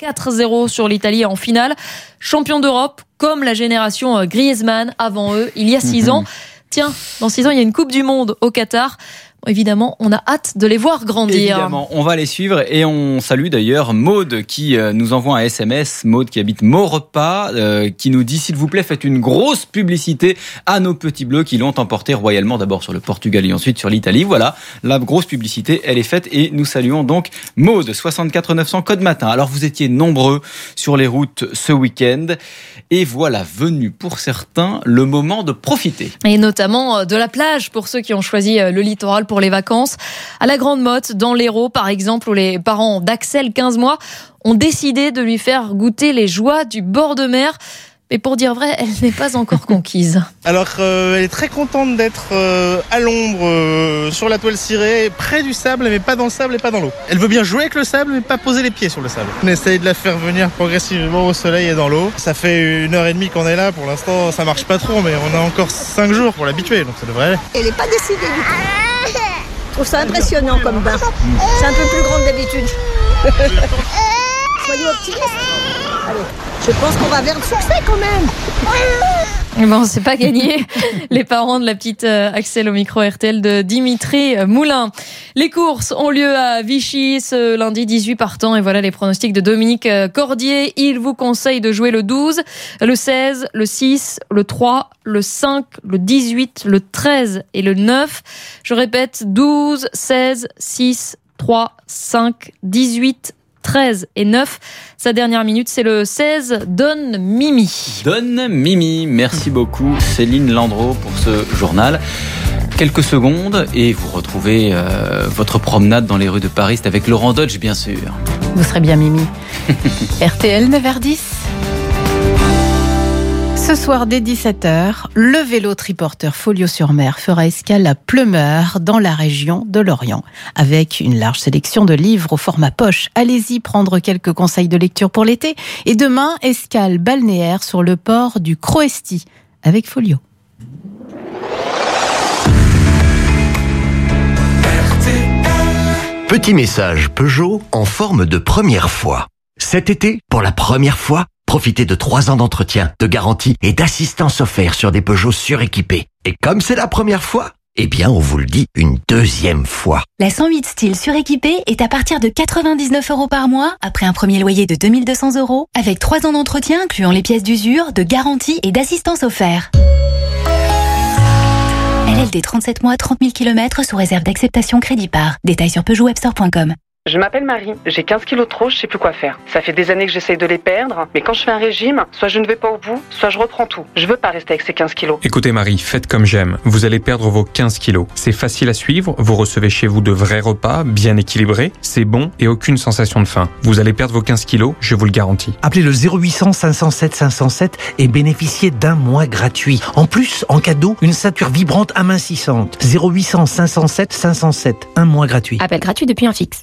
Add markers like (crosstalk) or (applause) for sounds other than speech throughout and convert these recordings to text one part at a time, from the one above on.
4-0 sur l'Italie en finale. Champion d'Europe, comme la génération euh, Griezmann avant eux, il y a 6 ans. Tiens, dans 6 ans, il y a une Coupe du Monde au Qatar évidemment, on a hâte de les voir grandir. Évidemment, on va les suivre et on salue d'ailleurs Maude qui euh, nous envoie un SMS, Maude qui habite Maurepas, euh, qui nous dit s'il vous plaît faites une grosse publicité à nos petits bleus qui l'ont emporté royalement d'abord sur le Portugal et ensuite sur l'Italie. Voilà, la grosse publicité, elle est faite et nous saluons donc Maude 64 900 code matin. Alors vous étiez nombreux sur les routes ce week-end et voilà venu pour certains le moment de profiter. Et notamment euh, de la plage pour ceux qui ont choisi le littoral pour pour les vacances. À la Grande Motte, dans l'Hérault par exemple, où les parents d'Axel, 15 mois, ont décidé de lui faire goûter les joies du bord de mer. Mais pour dire vrai, elle n'est pas encore conquise. (laughs) Alors, euh, elle est très contente d'être euh, à l'ombre, euh, sur la toile cirée, près du sable, mais pas dans le sable et pas dans l'eau. Elle veut bien jouer avec le sable, mais pas poser les pieds sur le sable. On essaye de la faire venir progressivement au soleil et dans l'eau. Ça fait une heure et demie qu'on est là. Pour l'instant, ça marche pas trop, mais on a encore cinq jours pour l'habituer, donc ça devrait aller. Elle n'est pas décidée du tout. Je trouve ça impressionnant comme bain. C'est un peu plus grand que d'habitude. (laughs) Soyez optimistes. Allez, je pense qu'on va vers le succès quand même. Bon, c'est pas gagné. (laughs) Les parents de la petite euh, Axel au micro RTL de Dimitri Moulin. Les courses ont lieu à Vichy ce lundi 18 partant. Et voilà les pronostics de Dominique euh, Cordier. Il vous conseille de jouer le 12, le 16, le 6, le 3, le 5, le 18, le 13 et le 9. Je répète, 12, 16, 6, 3, 5, 18, 13 et 9. Sa dernière minute, c'est le 16, Donne Mimi. Donne Mimi, merci beaucoup Céline Landreau pour ce journal. Quelques secondes et vous retrouvez euh, votre promenade dans les rues de Paris. C'est avec Laurent Dodge, bien sûr. Vous serez bien Mimi. (laughs) RTL 9h10. Ce soir dès 17h, le vélo triporteur Folio-sur-Mer fera escale à Pleumeur dans la région de Lorient. Avec une large sélection de livres au format poche, allez-y prendre quelques conseils de lecture pour l'été. Et demain, escale balnéaire sur le port du Croesti avec Folio. Petit message Peugeot en forme de première fois. Cet été, pour la première fois, Profitez de 3 ans d'entretien, de garantie et d'assistance offerte sur des Peugeot suréquipés. Et comme c'est la première fois, eh bien, on vous le dit une deuxième fois. La 108 style suréquipée est à partir de 99 euros par mois, après un premier loyer de 2200 euros, avec 3 ans d'entretien incluant les pièces d'usure, de garantie et d'assistance offerte. LLD 37 mois, 30 000 km sous réserve d'acceptation crédit par. Détails sur PeugeotWebstore.com. Je m'appelle Marie, j'ai 15 kilos de trop, je sais plus quoi faire. Ça fait des années que j'essaye de les perdre, mais quand je fais un régime, soit je ne vais pas au bout, soit je reprends tout. Je veux pas rester avec ces 15 kilos. Écoutez Marie, faites comme j'aime. Vous allez perdre vos 15 kilos. C'est facile à suivre, vous recevez chez vous de vrais repas, bien équilibrés, c'est bon et aucune sensation de faim. Vous allez perdre vos 15 kilos, je vous le garantis. Appelez le 0800 507 507 et bénéficiez d'un mois gratuit. En plus, en cadeau, une ceinture vibrante amincissante. 0800 507 507, un mois gratuit. Appel gratuit depuis un fixe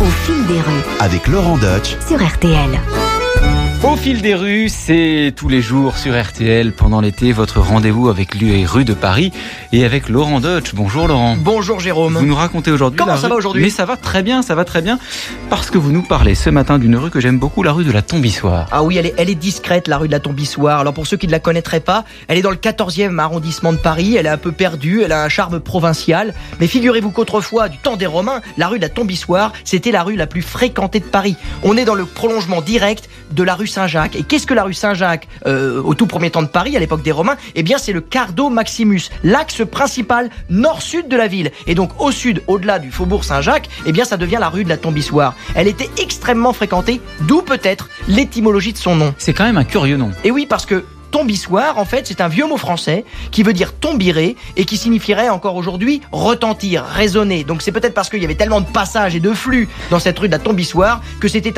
au fil des rues. Avec Laurent Deutsch sur RTL. Au fil des rues, c'est tous les jours sur RTL pendant l'été, votre rendez-vous avec les rues de Paris et avec Laurent Deutsch. Bonjour Laurent. Bonjour Jérôme. Vous nous racontez aujourd'hui. Comment ça va aujourd'hui? Mais ça va très bien, ça va très bien. Parce que vous nous parlez ce matin d'une rue que j'aime beaucoup, la rue de la Tombissoire. Ah oui, elle est, elle est discrète, la rue de la Tombissoire. Alors pour ceux qui ne la connaîtraient pas, elle est dans le 14e arrondissement de Paris. Elle est un peu perdue, elle a un charme provincial. Mais figurez-vous qu'autrefois, du temps des Romains, la rue de la Tombissoire, c'était la rue la plus fréquentée de Paris. On est dans le prolongement direct de la rue Saint-Jacques. Et qu'est-ce que la rue Saint-Jacques euh, au tout premier temps de Paris, à l'époque des Romains? Eh bien, c'est le Cardo Maximus, l'axe principal nord-sud de la ville. Et donc, au sud, au-delà du faubourg Saint-Jacques, eh bien, ça devient la rue de la Tombissoire. Elle était extrêmement fréquentée, d'où peut-être l'étymologie de son nom. C'est quand même un curieux nom. Et oui, parce que tombissoir, en fait, c'est un vieux mot français qui veut dire tombirer et qui signifierait encore aujourd'hui retentir, résonner. Donc c'est peut-être parce qu'il y avait tellement de passages et de flux dans cette rue de la tombissoire que c'était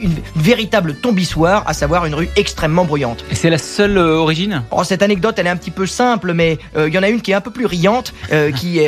une, véritable tombissoire, à savoir une rue extrêmement bruyante. Et c'est la seule euh, origine? Oh, Cette anecdote, elle est un petit peu simple, mais euh, il y en a une qui est un peu plus riante, euh, qui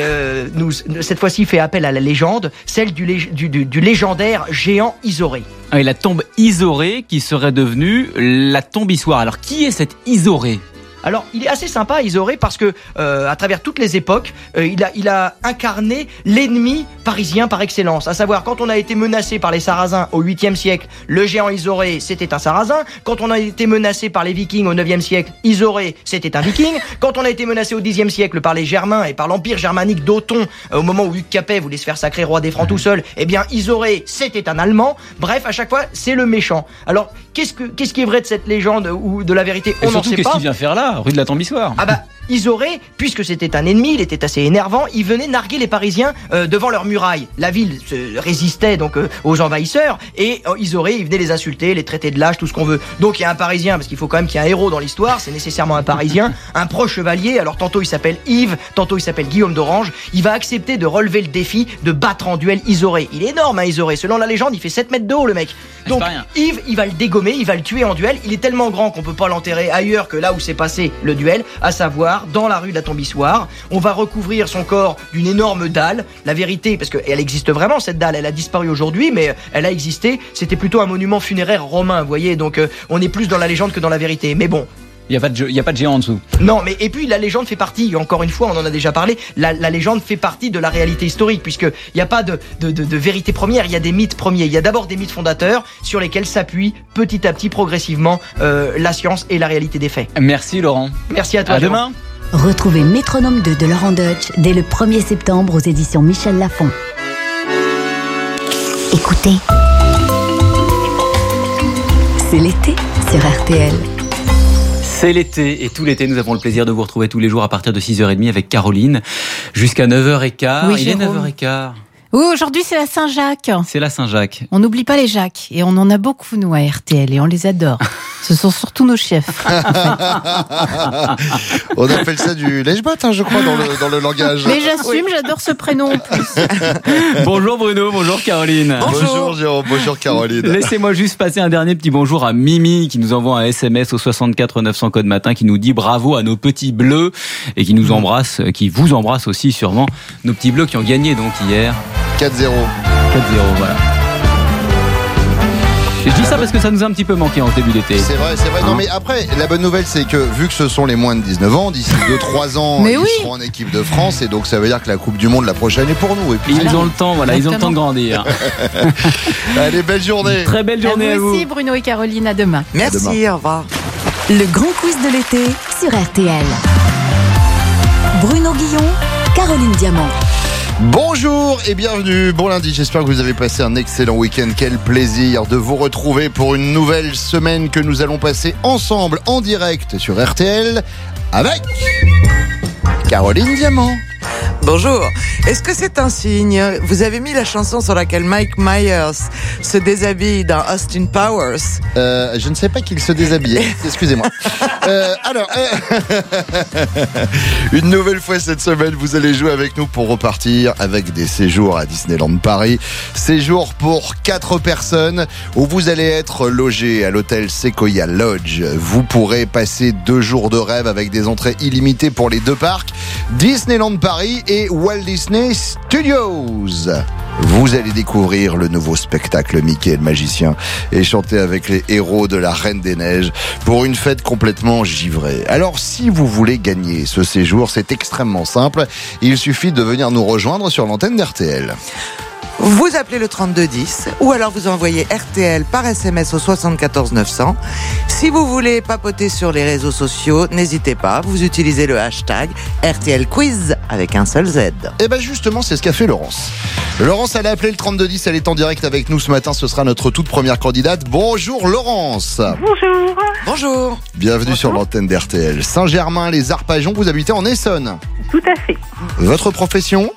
nous, cette fois-ci fait appel à la légende, celle du, du légendaire géant Isoré. Ah, et la tombe Isoré qui serait devenue la tombe Issoire. Alors qui est cette Isoré Alors, il est assez sympa, Isoré, parce que euh, à travers toutes les époques, euh, il, a, il a incarné l'ennemi parisien par excellence. À savoir, quand on a été menacé par les Sarrasins au 8e siècle, le géant Isoré, c'était un Sarrasin. Quand on a été menacé par les Vikings au 9e siècle, Isoré, c'était un Viking. Quand on a été menacé au 10e siècle par les Germains et par l'empire germanique d'Othon, euh, au moment où Hugues Capet voulait se faire sacrer roi des Francs tout seul, eh bien, Isoré, c'était un Allemand. Bref, à chaque fois, c'est le méchant. Alors, qu'est-ce que qu'est-ce qui est vrai de cette légende ou de la vérité? On n'en sait qu'est-ce pas. qu'il vient faire là, rue de la Tombissoire Ah bah, Isoré, puisque c'était un ennemi, il était assez énervant, il venait narguer les Parisiens euh, devant leurs murailles. La ville se résistait donc euh, aux envahisseurs et euh, Isoré, il venait les insulter, les traiter de lâches, tout ce qu'on veut. Donc il y a un Parisien, parce qu'il faut quand même qu'il y ait un héros dans l'histoire, c'est nécessairement un Parisien, (laughs) un proche chevalier, alors tantôt il s'appelle Yves, tantôt il s'appelle Guillaume d'Orange, il va accepter de relever le défi de battre en duel Isoré. Il est énorme, hein, Isoré, selon la légende, il fait 7 mètres de haut le mec. Donc pas rien. Yves, il va le dégommer, il va le tuer en duel. Il est tellement grand qu'on peut pas l'enterrer ailleurs que là où s'est passé le duel, à savoir dans la rue de la Tombissoire. On va recouvrir son corps d'une énorme dalle. La vérité, parce qu'elle existe vraiment cette dalle, elle a disparu aujourd'hui, mais elle a existé. C'était plutôt un monument funéraire romain, vous voyez. Donc euh, on est plus dans la légende que dans la vérité. Mais bon, Il n'y a, pas de y a pas de géant en dessous. non, mais et puis la légende fait partie, encore une fois, on en a déjà parlé, la, la légende fait partie de la réalité historique, puisqu'il n'y a pas de, de, de- de vérité première, il y a des mythes premiers. Il y a d'abord des mythes fondateurs sur lesquels s'appuie petit à petit, progressivement, euh, la science et la réalité des faits. Merci Laurent. Merci à toi. À demain. Retrouvez Métronome 2 de Laurent Deutsch dès le 1er septembre aux éditions Michel Lafon. Écoutez. C'est l'été sur RTL. C'est l'été et tout l'été, nous avons le plaisir de vous retrouver tous les jours à partir de 6h30 avec Caroline jusqu'à 9h15. Oui, Il est Jérôme. 9h15. Oui, aujourd'hui c'est la Saint-Jacques. C'est la Saint-Jacques. On n'oublie pas les Jacques et on en a beaucoup nous à RTL et on les adore. (laughs) Ce sont surtout nos chefs. (laughs) On appelle ça du lèche-botte, hein, je crois, dans le, dans le langage. Mais j'assume, j'adore ce prénom en plus. (laughs) bonjour Bruno, bonjour Caroline. Bonjour Jérôme, bonjour Caroline. Laissez-moi juste passer un dernier petit bonjour à Mimi qui nous envoie un SMS au 64 900 code matin qui nous dit bravo à nos petits bleus et qui nous embrasse, qui vous embrasse aussi sûrement. Nos petits bleus qui ont gagné donc hier 4-0. 4-0, voilà. Je dis ça parce que ça nous a un petit peu manqué en ce début d'été. C'est vrai, c'est vrai. Non, Hein mais après, la bonne nouvelle, c'est que vu que ce sont les moins de 19 ans, d'ici (laughs) 2-3 ans, Mais ils oui. seront en équipe de France. Et donc, ça veut dire que la Coupe du Monde, la prochaine, est pour nous. Et puis, Ils ont le temps, voilà, ils ont le temps de grandir. (laughs) allez, belle journée. Très belle journée à vous aussi, Bruno et Caroline, à demain. Merci, au revoir. Le grand quiz de l'été sur RTL. Bruno Guillon, Caroline Diamant. Bonjour et bienvenue, bon lundi, j'espère que vous avez passé un excellent week-end, quel plaisir de vous retrouver pour une nouvelle semaine que nous allons passer ensemble en direct sur RTL avec Caroline Diamant. Bonjour. Est-ce que c'est un signe? Vous avez mis la chanson sur laquelle Mike Myers se déshabille dans Austin Powers. Euh, je ne sais pas qu'il se déshabillait, (laughs) excusez-moi. Euh, alors, euh, (laughs) une nouvelle fois cette semaine, vous allez jouer avec nous pour repartir avec des séjours à Disneyland Paris. Séjour pour quatre personnes où vous allez être logé à l'hôtel Sequoia Lodge. Vous pourrez passer deux jours de rêve avec des entrées illimitées pour les deux parcs, Disneyland Paris et Walt Disney Studios. Vous allez découvrir le nouveau spectacle Mickey le magicien et chanter avec les héros de la Reine des Neiges pour une fête complètement givrée. Alors si vous voulez gagner ce séjour, c'est extrêmement simple. Il suffit de venir nous rejoindre sur l'antenne d'RTL. Vous appelez le 3210 ou alors vous envoyez RTL par SMS au 74 900. Si vous voulez papoter sur les réseaux sociaux, n'hésitez pas, vous utilisez le hashtag RTL Quiz avec un seul Z. Et ben justement, c'est ce qu'a fait Laurence. Laurence, elle a appelé le 3210, elle est en direct avec nous ce matin, ce sera notre toute première candidate. Bonjour Laurence Bonjour. Bonjour. Bienvenue sur l'antenne d'RTL. Saint-Germain, les Arpajons, vous habitez en Essonne. Tout à fait. Votre profession?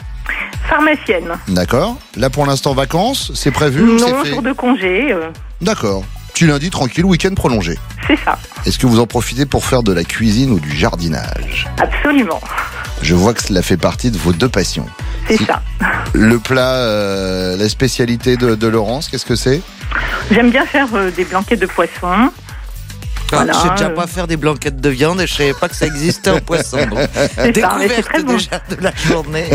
Pharmacienne. D'accord. Là pour l'instant vacances, c'est prévu non, c'est fait jour de congé, euh, D'accord. Petit lundi tranquille, week-end prolongé. c'est ça. Est-ce que vous en profitez pour faire de la cuisine ou du jardinage? Absolument. Je vois que cela fait partie de vos deux passions. C'est ça. Le plat, euh, la spécialité de, de Laurence, qu'est-ce que c'est? J'aime bien faire euh, des blanquettes de poisson. Je ne déjà pas faire des blanquettes de viande et je ne savais pas que ça existait en poisson. (laughs) Découverte ça, déjà de la journée.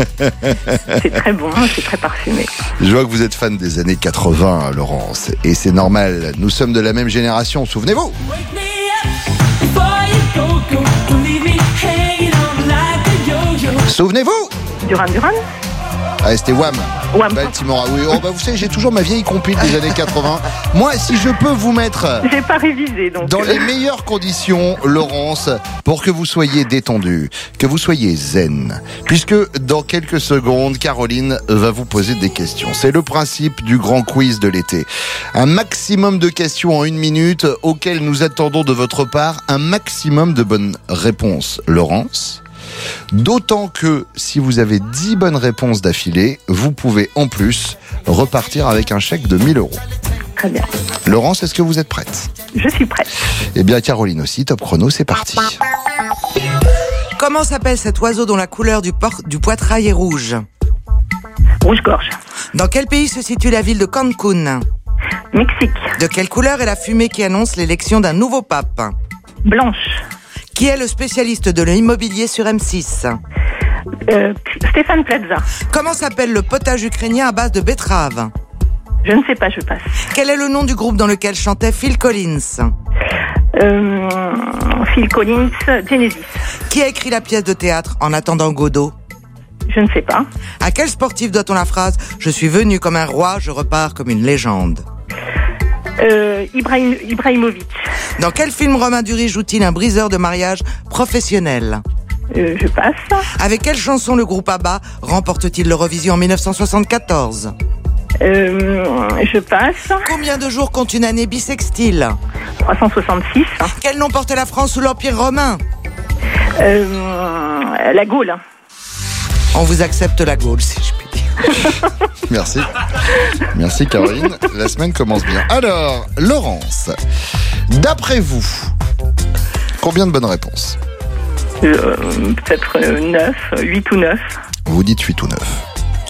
C'est très bon, c'est très parfumé. Je vois que vous êtes fan des années 80, Laurence, et c'est normal. Nous sommes de la même génération, souvenez-vous. Souvenez-vous Duran Duran? Ah, c'était Wham. Wham. Baltimore. Ah oui, oh, bah, vous savez, j'ai toujours ma vieille compile des années 80. Moi, si je peux vous mettre J'ai pas révisé donc. dans les meilleures conditions, Laurence, pour que vous soyez détendu, que vous soyez zen, puisque dans quelques secondes, Caroline va vous poser des questions. C'est le principe du grand quiz de l'été. Un maximum de questions en une minute, auxquelles nous attendons de votre part un maximum de bonnes réponses. Laurence D'autant que si vous avez 10 bonnes réponses d'affilée, vous pouvez en plus repartir avec un chèque de 1000 euros. Très bien. Laurence, est-ce que vous êtes prête? Je suis prête. Eh bien, Caroline aussi, top chrono, c'est parti. Comment s'appelle cet oiseau dont la couleur du, por- du poitrail est rouge? Rouge-gorge. Dans quel pays se situe la ville de Cancun? Mexique. De quelle couleur est la fumée qui annonce l'élection d'un nouveau pape? Blanche. Qui est le spécialiste de l'immobilier sur M6 Euh, Stéphane Plaza. Comment s'appelle le potage ukrainien à base de betterave Je ne sais pas, je passe. Quel est le nom du groupe dans lequel chantait Phil Collins Euh, Phil Collins, Genesis. Qui a écrit la pièce de théâtre En attendant Godot Je ne sais pas. À quel sportif doit-on la phrase Je suis venu comme un roi, je repars comme une légende Euh, Ibrahim, Ibrahimovic. Dans quel film Romain Duris joue-t-il un briseur de mariage professionnel? Euh, je passe. Avec quelle chanson le groupe ABBA remporte-t-il l'Eurovision en 1974 Euh, je passe. Combien de jours compte une année bissextile 366. Quel nom portait la France sous l'Empire romain? Euh, la Gaule. On vous accepte la Gaule, si je. (laughs) Merci. Merci Caroline. La semaine commence bien. Alors, Laurence, d'après vous, combien de bonnes réponses? Euh, Peut-être 9, 8 ou 9. Vous dites 8 ou 9.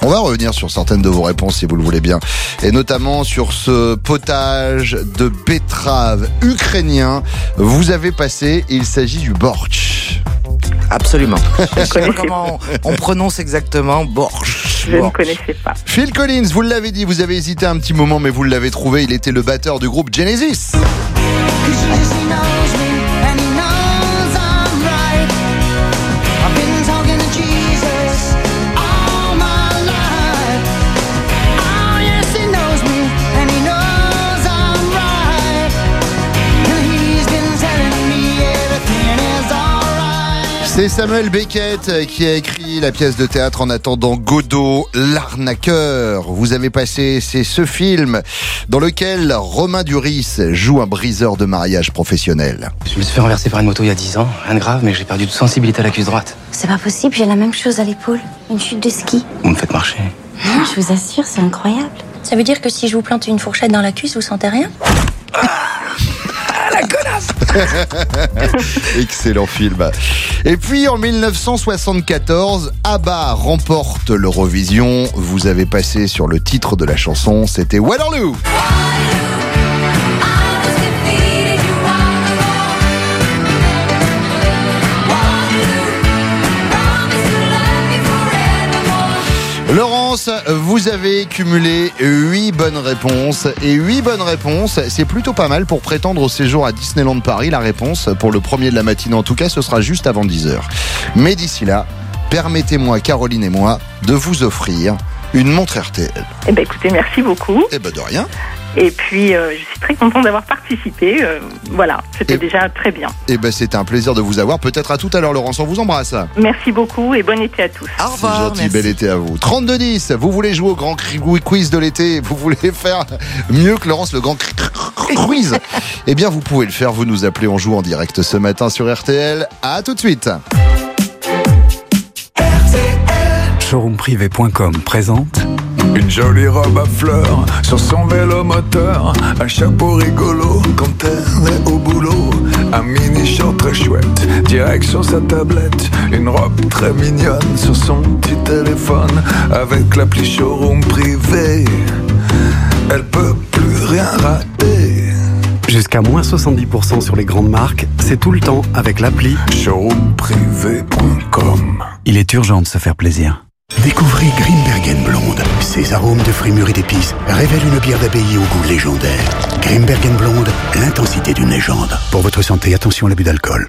On va revenir sur certaines de vos réponses si vous le voulez bien. Et notamment sur ce potage de betterave ukrainien. Vous avez passé, il s'agit du borch. Absolument. (laughs) Je sais pas comment on, on prononce exactement Borch. Je ne connaissais pas. Phil Collins, vous l'avez dit, vous avez hésité un petit moment, mais vous l'avez trouvé. Il était le batteur du groupe Genesis. C'est Samuel Beckett qui a écrit la pièce de théâtre en attendant Godot, l'arnaqueur. Vous avez passé, c'est ce film dans lequel Romain Duris joue un briseur de mariage professionnel. Je me suis fait renverser par une moto il y a 10 ans. Rien de grave, mais j'ai perdu toute sensibilité à la cuisse droite. C'est pas possible, j'ai la même chose à l'épaule. Une chute de ski. Vous me faites marcher. Non, je vous assure, c'est incroyable. Ça veut dire que si je vous plante une fourchette dans la cuisse, vous sentez rien? (laughs) Excellent film. Et puis en 1974, ABBA remporte l'Eurovision. Vous avez passé sur le titre de la chanson, c'était Waterloo. Vous avez cumulé 8 bonnes réponses. Et 8 bonnes réponses, c'est plutôt pas mal pour prétendre au séjour à Disneyland Paris. La réponse, pour le premier de la matinée en tout cas, ce sera juste avant 10h. Mais d'ici là, permettez-moi, Caroline et moi, de vous offrir une montre RTL. Eh ben, écoutez, merci beaucoup. Eh ben de rien. Et puis, euh, je suis très contente d'avoir participé. Euh, voilà, c'était déjà très bien. Eh ben c'est un plaisir de vous avoir. Peut-être à tout à l'heure, Laurence. On vous embrasse. Merci beaucoup et bon été à tous. Au C'est gentil, bel été à vous. 32-10, vous voulez jouer au grand cri- quiz de l'été, vous voulez faire mieux que Laurence le grand quiz? (laughs) Eh bien, vous pouvez le faire, vous nous appelez, on joue en direct ce matin sur RTL. À tout de suite. Showroomprivé.com présente Une jolie robe à fleurs sur son vélo moteur. Un chapeau rigolo quand elle est au boulot. Un mini short très chouette, direct sur sa tablette. Une robe très mignonne sur son petit téléphone. Avec l'appli Showroom Privé Elle peut plus rien rater. Jusqu'à moins 70% sur les grandes marques, c'est tout le temps avec l'appli showroomprivé.com. Il est urgent de se faire plaisir. Découvrez Grimbergen Blonde. Ses arômes de fruits mûrs et d'épices révèlent une bière d'abbaye au goût légendaire. Grimbergen Blonde, l'intensité d'une légende. Pour votre santé, attention à l'abus d'alcool.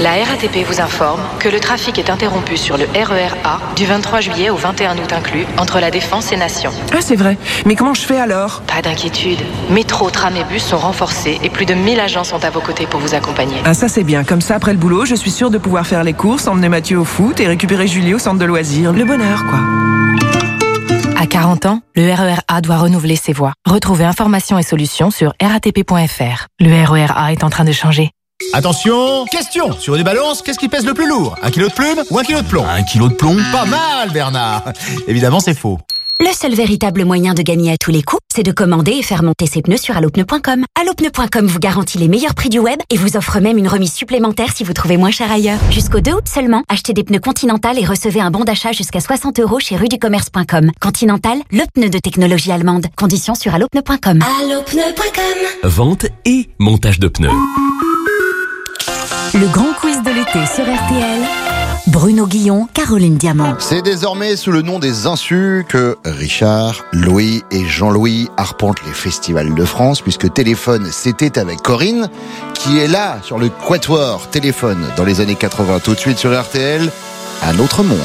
La RATP vous informe que le trafic est interrompu sur le RER A du 23 juillet au 21 août inclus entre la Défense et Nation. Ah, c'est vrai. Mais comment je fais alors? Pas d'inquiétude. Métro, tram et bus sont renforcés et plus de 1000 agents sont à vos côtés pour vous accompagner. Ah, ça c'est bien. Comme ça, après le boulot, je suis sûre de pouvoir faire les courses, emmener Mathieu au foot et récupérer Julie au centre de loisirs. Le bonheur, quoi. À 40 ans, le RER A doit renouveler ses voies. Retrouvez informations et solutions sur ratp.fr. Le RER A est en train de changer. Attention, question Sur une balance, qu'est-ce qui pèse le plus lourd? Un kilo de plume ou un kilo de plomb? Un kilo de plomb Pas mal, Bernard (laughs) Évidemment, c'est faux. Le seul véritable moyen de gagner à tous les coups, c'est de commander et faire monter ses pneus sur allopneu.com. Allopneu.com vous garantit les meilleurs prix du web et vous offre même une remise supplémentaire si vous trouvez moins cher ailleurs. Jusqu'au 2 août seulement, achetez des pneus Continental et recevez un bon d'achat jusqu'à 60 euros chez ruducommerce.com. Continental, le pneu de technologie allemande. Conditions sur allopneu.com. Allopneu.com Vente et montage de pneus. Le grand quiz de l'été sur RTL. Bruno Guillon, Caroline Diamant. C'est désormais sous le nom des Insus que Richard, Louis et Jean-Louis arpentent les festivals de France, puisque Téléphone, c'était avec Corinne, qui est là sur le Quatuor Téléphone dans les années 80, tout de suite sur RTL, un autre monde.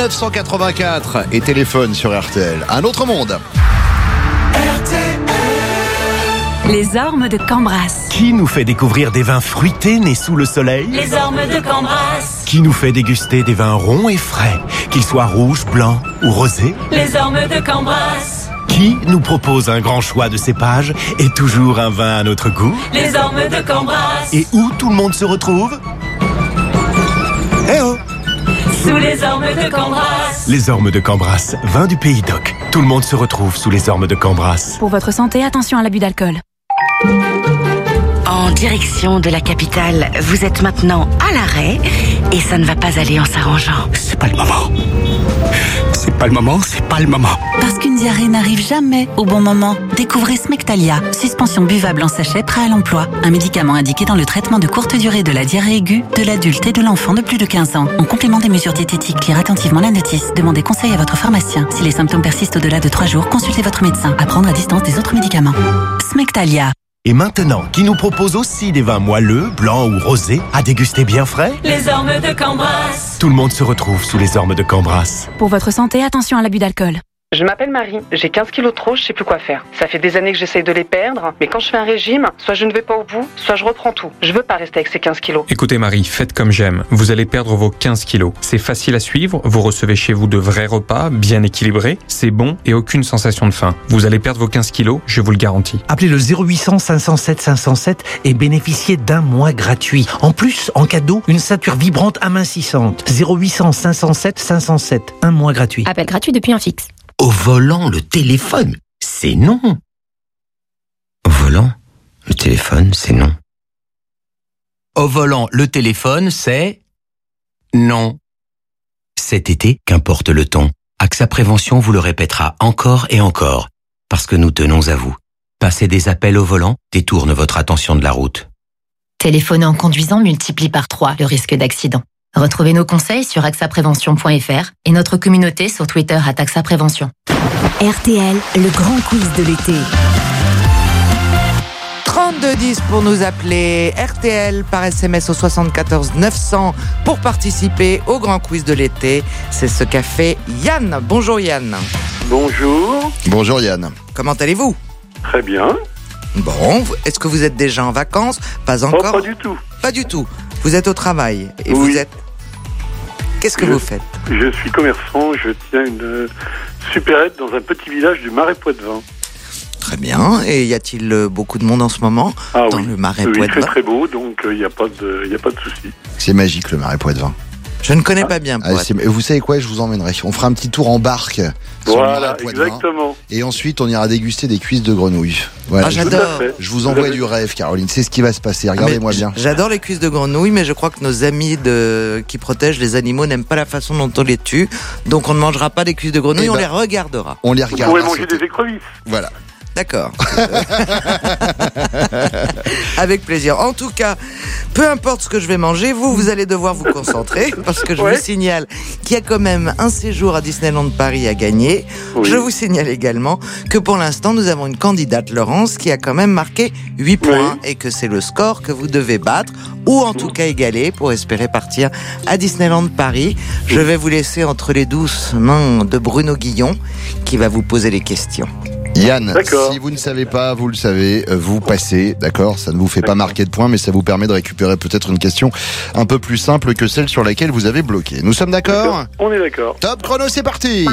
1984 et téléphone sur RTL. Un autre monde. Les ormes de Cambras. Qui nous fait découvrir des vins fruités nés sous le soleil? Les ormes de Cambras. Qui nous fait déguster des vins ronds et frais, qu'ils soient rouges, blancs ou rosés? Les ormes de Cambras. Qui nous propose un grand choix de cépages et toujours un vin à notre goût? Les ormes de Cambras. Et où tout le monde se retrouve? Sous les ormes de Cambras. Les ormes de Cambras, vin du pays d'Oc. Tout le monde se retrouve sous les ormes de Cambras. Pour votre santé, attention à l'abus d'alcool. En direction de la capitale, vous êtes maintenant à l'arrêt et ça ne va pas aller en s'arrangeant. C'est pas le moment. C'est pas le moment, c'est pas le moment. Parce qu'une diarrhée n'arrive jamais au bon moment. Découvrez Smectalia, suspension buvable en sachet prêt à l'emploi. Un médicament indiqué dans le traitement de courte durée de la diarrhée aiguë de l'adulte et de l'enfant de plus de 15 ans. En complément des mesures diététiques, lire attentivement la notice. Demandez conseil à votre pharmacien. Si les symptômes persistent au-delà de 3 jours, consultez votre médecin. À prendre à distance des autres médicaments. Smectalia. Et maintenant, qui nous propose aussi des vins moelleux, blancs ou rosés, à déguster bien frais? Les ormes de Cambras. Tout le monde se retrouve sous les ormes de Cambras. Pour votre santé, attention à l'abus d'alcool. Je m'appelle Marie, j'ai 15 kilos de trop, je sais plus quoi faire. Ça fait des années que j'essaye de les perdre, mais quand je fais un régime, soit je ne vais pas au bout, soit je reprends tout. Je veux pas rester avec ces 15 kilos. Écoutez Marie, faites comme j'aime. Vous allez perdre vos 15 kilos. C'est facile à suivre, vous recevez chez vous de vrais repas, bien équilibrés, c'est bon et aucune sensation de faim. Vous allez perdre vos 15 kilos, je vous le garantis. Appelez le 0800 507 507 et bénéficiez d'un mois gratuit. En plus, en cadeau, une ceinture vibrante amincissante. 0800 507 507. Un mois gratuit. Appel gratuit depuis un fixe. Au volant, le téléphone, c'est non. Au volant, le téléphone, c'est non. Au volant, le téléphone, c'est non. Cet été, qu'importe le ton, AXA Prévention vous le répétera encore et encore, parce que nous tenons à vous. Passer des appels au volant détourne votre attention de la route. Téléphoner en conduisant multiplie par 3 le risque d'accident. Retrouvez nos conseils sur axaprévention.fr et notre communauté sur Twitter à Taxa Prévention. RTL, le grand quiz de l'été. 3210 pour nous appeler, RTL par SMS au 74 900 pour participer au grand quiz de l'été. C'est ce qu'a fait Yann. Bonjour Yann. Bonjour. Bonjour Yann. Comment allez-vous? Très bien. Bon, est-ce que vous êtes déjà en vacances? Pas encore? Oh, pas du tout. Pas du tout. Vous êtes au travail et Oui. vous êtes... Qu'est-ce que Je- vous faites Je suis commerçant, je tiens une euh, supérette dans un petit village du Marais Poitevin. Très bien. Et y a-t-il euh, beaucoup de monde en ce moment Ah dans oui. le marais Oui, Poitevin très très beau, donc il n'y a pas de, y a pas de souci. C'est magique le marais Poitevin. Je ne connais pas bien. Ah, vous savez quoi Je vous emmènerai. On fera un petit tour en barque. Voilà, exactement. Et ensuite, on ira déguster des cuisses de grenouille. Voilà. Ah, j'adore. Je vous envoie du rêve, Caroline. C'est ce qui va se passer. Regardez-moi Mais bien. J'adore les cuisses de grenouille, mais je crois que nos amis de... qui protègent les animaux n'aiment pas la façon dont on les tue. Donc on ne mangera pas des cuisses de grenouille, Eh on ben, les regardera. On les Vous regardera. pourrez manger sauter. des écrevisses. Voilà. D'accord. (laughs) Avec plaisir. En tout cas, peu importe ce que je vais manger, vous, vous allez devoir vous concentrer parce que je Ouais. vous signale qu'il y a quand même un séjour à Disneyland Paris à gagner. Oui. Je vous signale également que pour l'instant, nous avons une candidate, Laurence, qui a quand même marqué 8 points et que c'est le score que vous devez battre ou en tout cas égaler pour espérer partir à Disneyland Paris. Je vais vous laisser entre les douces mains de Bruno Guillon qui va vous poser les questions. Yann, si vous ne savez pas, vous le savez, euh, vous passez, d'accord Ça ne vous fait pas marquer de points, mais ça vous permet de récupérer peut-être une question un peu plus simple que celle sur laquelle vous avez bloqué. Nous sommes d'accord On est d'accord. Top chrono, c'est parti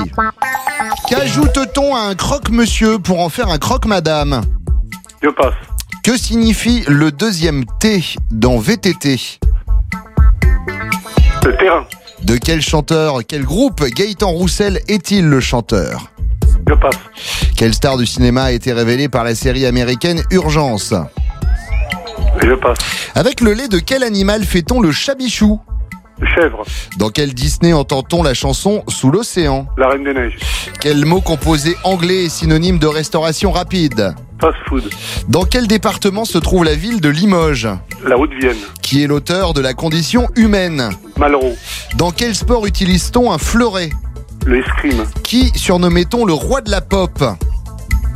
Qu'ajoute-t-on à un croque-monsieur pour en faire un croque-madame? Je passe. Que signifie le deuxième T dans VTT Le terrain. De quel chanteur, quel groupe Gaëtan Roussel est-il le chanteur? Je passe. Quelle star du cinéma a été révélée par la série américaine Urgence Je passe. Avec le lait de quel animal fait-on le chabichou chèvre. Dans quel Disney entend-on la chanson Sous l'océan La Reine des Neiges. Quel mot composé anglais est synonyme de restauration rapide Fast food. Dans quel département se trouve la ville de Limoges La Haute-Vienne. Qui est l'auteur de la condition humaine Malraux. Dans quel sport utilise-t-on un fleuret Le escrime. Qui surnommait-on le roi de la pop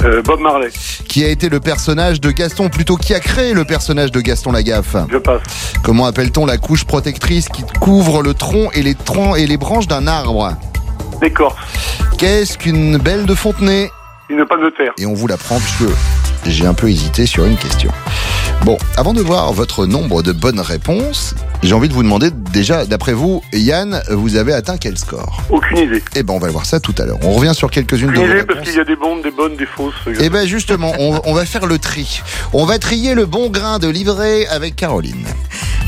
Euh, Bob Marley. Qui a été le personnage de Gaston, plutôt qui a créé le personnage de Gaston Lagaffe Je passe. Comment appelle-t-on la couche protectrice qui couvre le tronc et les troncs et les branches d'un arbre L'écorce. Qu'est-ce qu'une belle de Fontenay Une panne de terre. Et on vous l'apprend puisque j'ai un peu hésité sur une question. Bon, avant de voir votre nombre de bonnes réponses, j'ai envie de vous demander déjà, d'après vous, Yann, vous avez atteint quel score Aucune idée. Eh ben, on va voir ça tout à l'heure. On revient sur quelques-unes de Aucune vos idée réponses. parce qu'il y a des bonnes, des bonnes, des fausses. Eh ben justement, on, on va faire le tri. On va trier le bon grain de livret avec Caroline.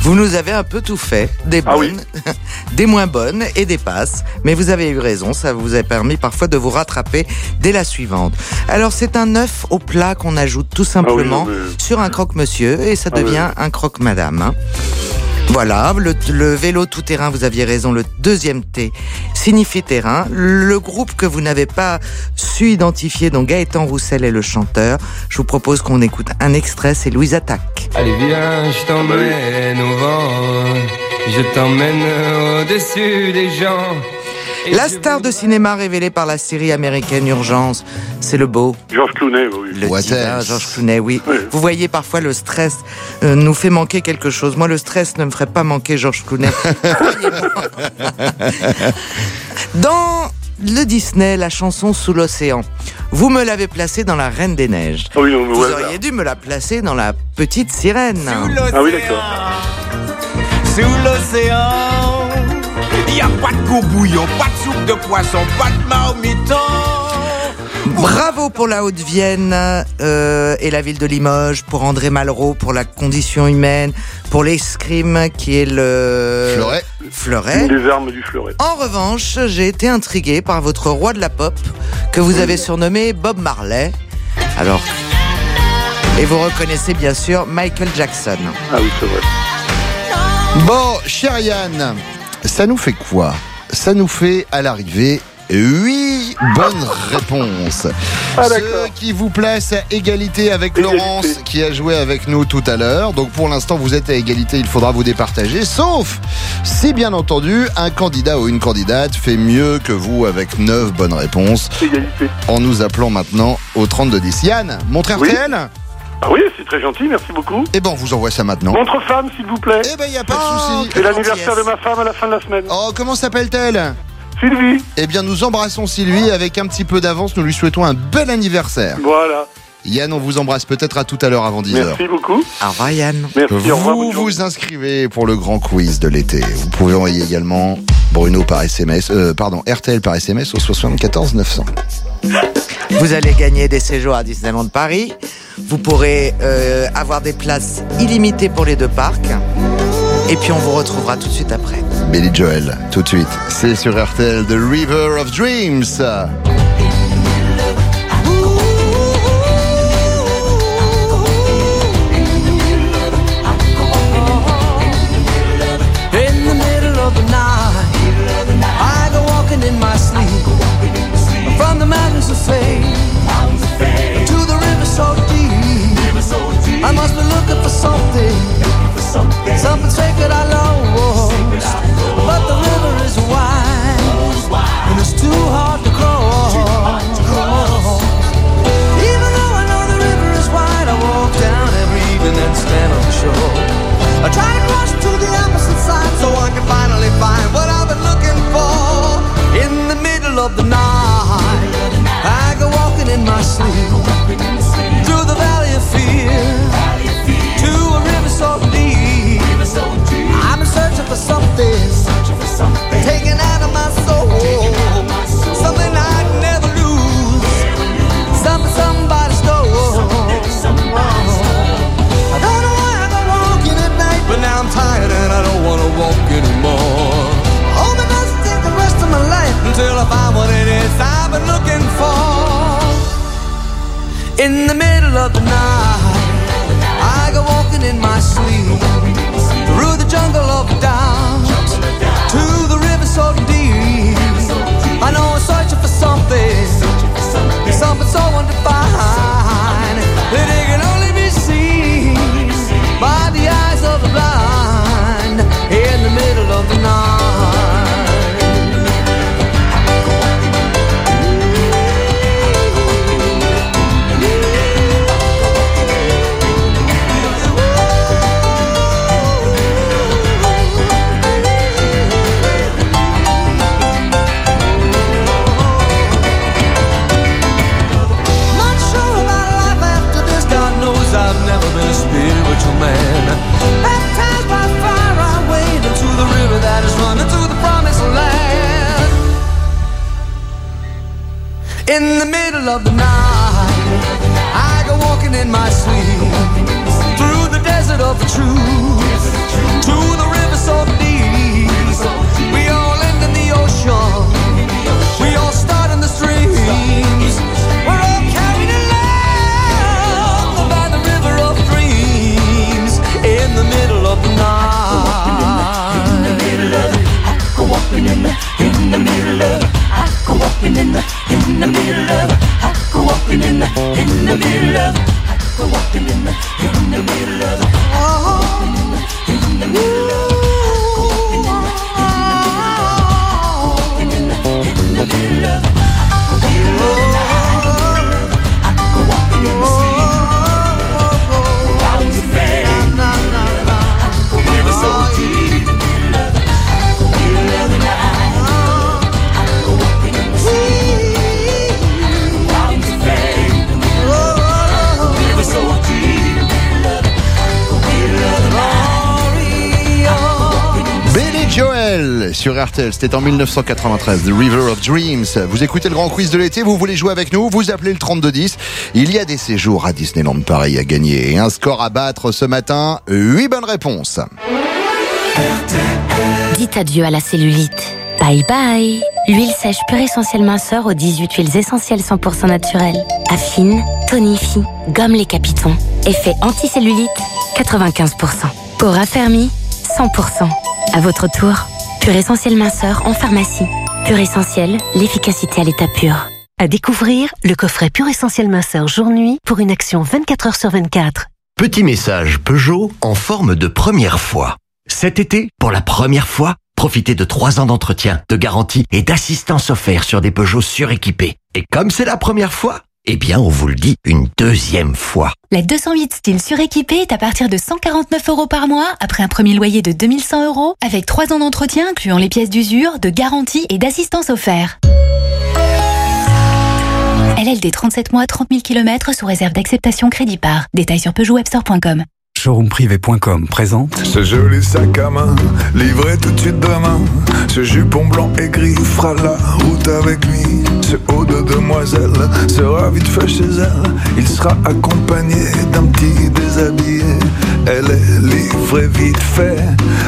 Vous nous avez un peu tout fait, des Ah bonnes, (laughs) des moins bonnes et des passes, mais vous avez eu raison, ça vous a permis parfois de vous rattraper dès la suivante. Alors c'est un œuf au plat qu'on ajoute tout simplement Ah oui, non, mais- sur un croque-monsieur et ça Ah oui. devient un croque-madame. hein. Voilà, le, vélo tout-terrain, vous aviez raison, le deuxième T signifie terrain. Le groupe que vous n'avez pas su identifier, dont Gaëtan Roussel est le chanteur, je vous propose qu'on écoute un extrait, c'est Louise Attaque. Allez viens, je t'emmène au vent, je t'emmène au-dessus des gens. La star de cinéma révélée par la série américaine Urgence, c'est le beau. Georges Clooney, oui. Le divin Georges Clooney, oui. Vous voyez, parfois le stress euh, nous fait manquer quelque chose. Moi, le stress ne me ferait pas manquer Georges Clooney. (laughs) Dans le Disney, la chanson Sous l'océan, vous me l'avez placée dans La Reine des Neiges. Ah oui, vous auriez dû me la placer dans La Petite Sirène. Ah oui, d'accord. Sous l'océan, y a pas de bouillon, pas de soupe de poisson, pas de marmiton. Bravo pour la Haute-Vienne euh, et la ville de Limoges, pour André Malraux, pour la condition humaine, pour l'escrime qui est le... Fleuret. Fleuret. Les armes du fleuret. En revanche, j'ai été intrigué par votre roi de la pop, que vous avez surnommé Bob Marley. Alors... Et vous reconnaissez bien sûr Michael Jackson. Ah oui, c'est vrai. Bon, cher Yann, ça nous fait quoi? Ça nous fait à l'arrivée 8 bonnes réponses. Ah, Ce qui vous place à égalité avec Laurence qui a joué avec nous tout à l'heure. Donc pour l'instant vous êtes à égalité, il faudra vous départager. Sauf si bien entendu un candidat ou une candidate fait mieux que vous avec 9 bonnes réponses. Égalité. En nous appelant maintenant au 3210. Yann, montre Oui. RTL Ah oui, c'est très gentil, merci beaucoup. Eh ben on vous envoie ça maintenant. Montre femme, s'il vous plaît. Eh ben y a pas de souci. C'est l'anniversaire de ma femme à la fin de la semaine. Oh, comment s'appelle-t-elle? Sylvie. Eh bien, nous embrassons Sylvie avec un petit peu d'avance. Nous lui souhaitons un bel anniversaire. Voilà. Yann, on vous embrasse peut-être à tout à l'heure avant 10h. Merci beaucoup. Au revoir Yann. Merci, au revoir. Vous journée. vous inscrivez pour le grand quiz de l'été. Vous pouvez envoyer également Bruno par SMS, euh, pardon, RTL par SMS au 74 900. Vous allez gagner des séjours à Disneyland Paris. Vous pourrez euh, avoir des places illimitées pour les deux parcs. Et puis on vous retrouvera tout de suite après. Billy Joel, tout de suite. C'est sur RTL, The River of Dreams. C'était en 1993, The River of Dreams. Vous écoutez le grand quiz de l'été, vous voulez jouer avec nous, vous appelez le 3210. Il y a des séjours à Disneyland Paris à gagner un score à battre ce matin, 8 bonnes réponses. Dites adieu à la cellulite. Bye bye. L'huile sèche pure essentielle minceur aux 18 huiles essentielles 100% naturelles. Affine, tonifie, gomme les capitons. Effet anticellulite, 95%. Peau raffermie, 100%. À votre tour, pure essentielle minceur en pharmacie. Pure essentielle, l'efficacité à l'état pur. À découvrir, le coffret Pure Essentiel Minceur jour-nuit pour une action 24 heures sur 24. Petit message Peugeot en forme de première fois. Cet été, pour la première fois, profitez de 3 ans d'entretien, de garantie et d'assistance offerte sur des Peugeot suréquipés. Et comme c'est la première fois, eh bien on vous le dit une deuxième fois. La 208 style suréquipée est à partir de 149 euros par mois après un premier loyer de 2100 euros avec 3 ans d'entretien incluant les pièces d'usure, de garantie et d'assistance offert. LLD 37 mois, 30 000 km sous réserve d'acceptation crédit par. Détails sur PeugeotWebstore.com. Showroomprivé.com présente Ce joli sac à main, livré tout de suite demain. Ce jupon blanc et gris fera la route avec lui. Ce haut de demoiselle sera vite fait chez elle. Il sera accompagné d'un petit déshabillé. Elle est livrée vite fait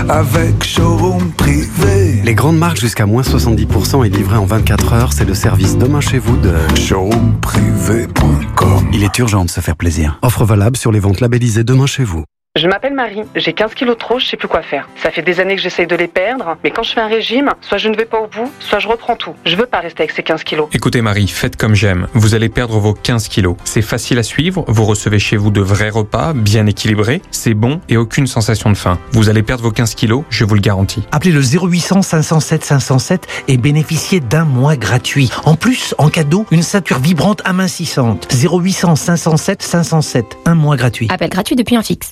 avec showroom privé. Les grandes marques jusqu'à moins 70% et livrées en 24 heures, c'est le service demain chez vous de showroomprivé.com. Il est urgent de se faire plaisir. Offre valable sur les ventes labellisées demain chez vous. Je m'appelle Marie, j'ai 15 kilos de trop, je sais plus quoi faire. Ça fait des années que j'essaye de les perdre, mais quand je fais un régime, soit je ne vais pas au bout, soit je reprends tout. Je veux pas rester avec ces 15 kilos. Écoutez Marie, faites comme j'aime. Vous allez perdre vos 15 kilos. C'est facile à suivre, vous recevez chez vous de vrais repas, bien équilibrés, c'est bon et aucune sensation de faim. Vous allez perdre vos 15 kilos, je vous le garantis. Appelez le 0800 507 507 et bénéficiez d'un mois gratuit. En plus, en cadeau, une ceinture vibrante amincissante. 0800 507 507. Un mois gratuit. Appel gratuit depuis un fixe.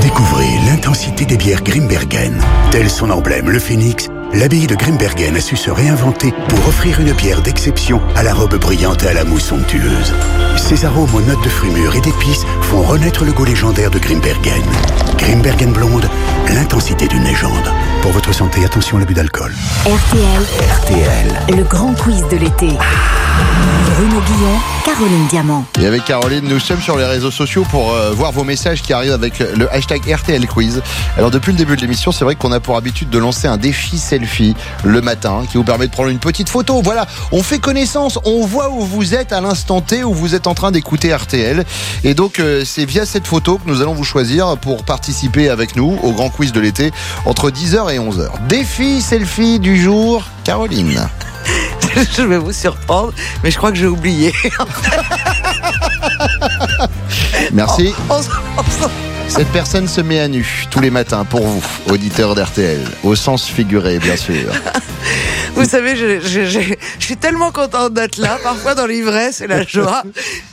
Découvrez l'intensité des bières Grimbergen. Tel son emblème, le phénix, l'abbaye de Grimbergen a su se réinventer pour offrir une bière d'exception à la robe brillante et à la mousse somptueuse. Ses arômes aux notes de fruits mûrs et d'épices font renaître le goût légendaire de Grimbergen. Grimbergen blonde, l'intensité d'une légende. Pour votre santé, attention à l'abus d'alcool. RTL, RTL. le grand quiz de l'été. Bruno Guillon, Caroline Diamant. Et avec Caroline, nous sommes sur les réseaux sociaux pour euh, voir vos messages qui arrivent avec le hashtag RTL Quiz. Alors depuis le début de l'émission, c'est vrai qu'on a pour habitude de lancer un défi selfie le matin qui vous permet de prendre une petite photo. Voilà, on fait connaissance, on voit où vous êtes à l'instant T où vous êtes en train d'écouter RTL. Et donc euh, c'est via cette photo que nous allons vous choisir pour participer avec nous au grand quiz de l'été entre 10h et 11h. Défi selfie du jour, Caroline. (laughs) je vais vous surprendre, mais je crois que j'ai oublié. Merci. (laughs) On- on- on- Cette personne se met à nu tous les matins pour vous, auditeurs d'RTL, au sens figuré bien sûr. (laughs) Vous savez, je, je- je- je suis tellement contente d'être là. Parfois, dans l'ivresse et la (laughs) joie,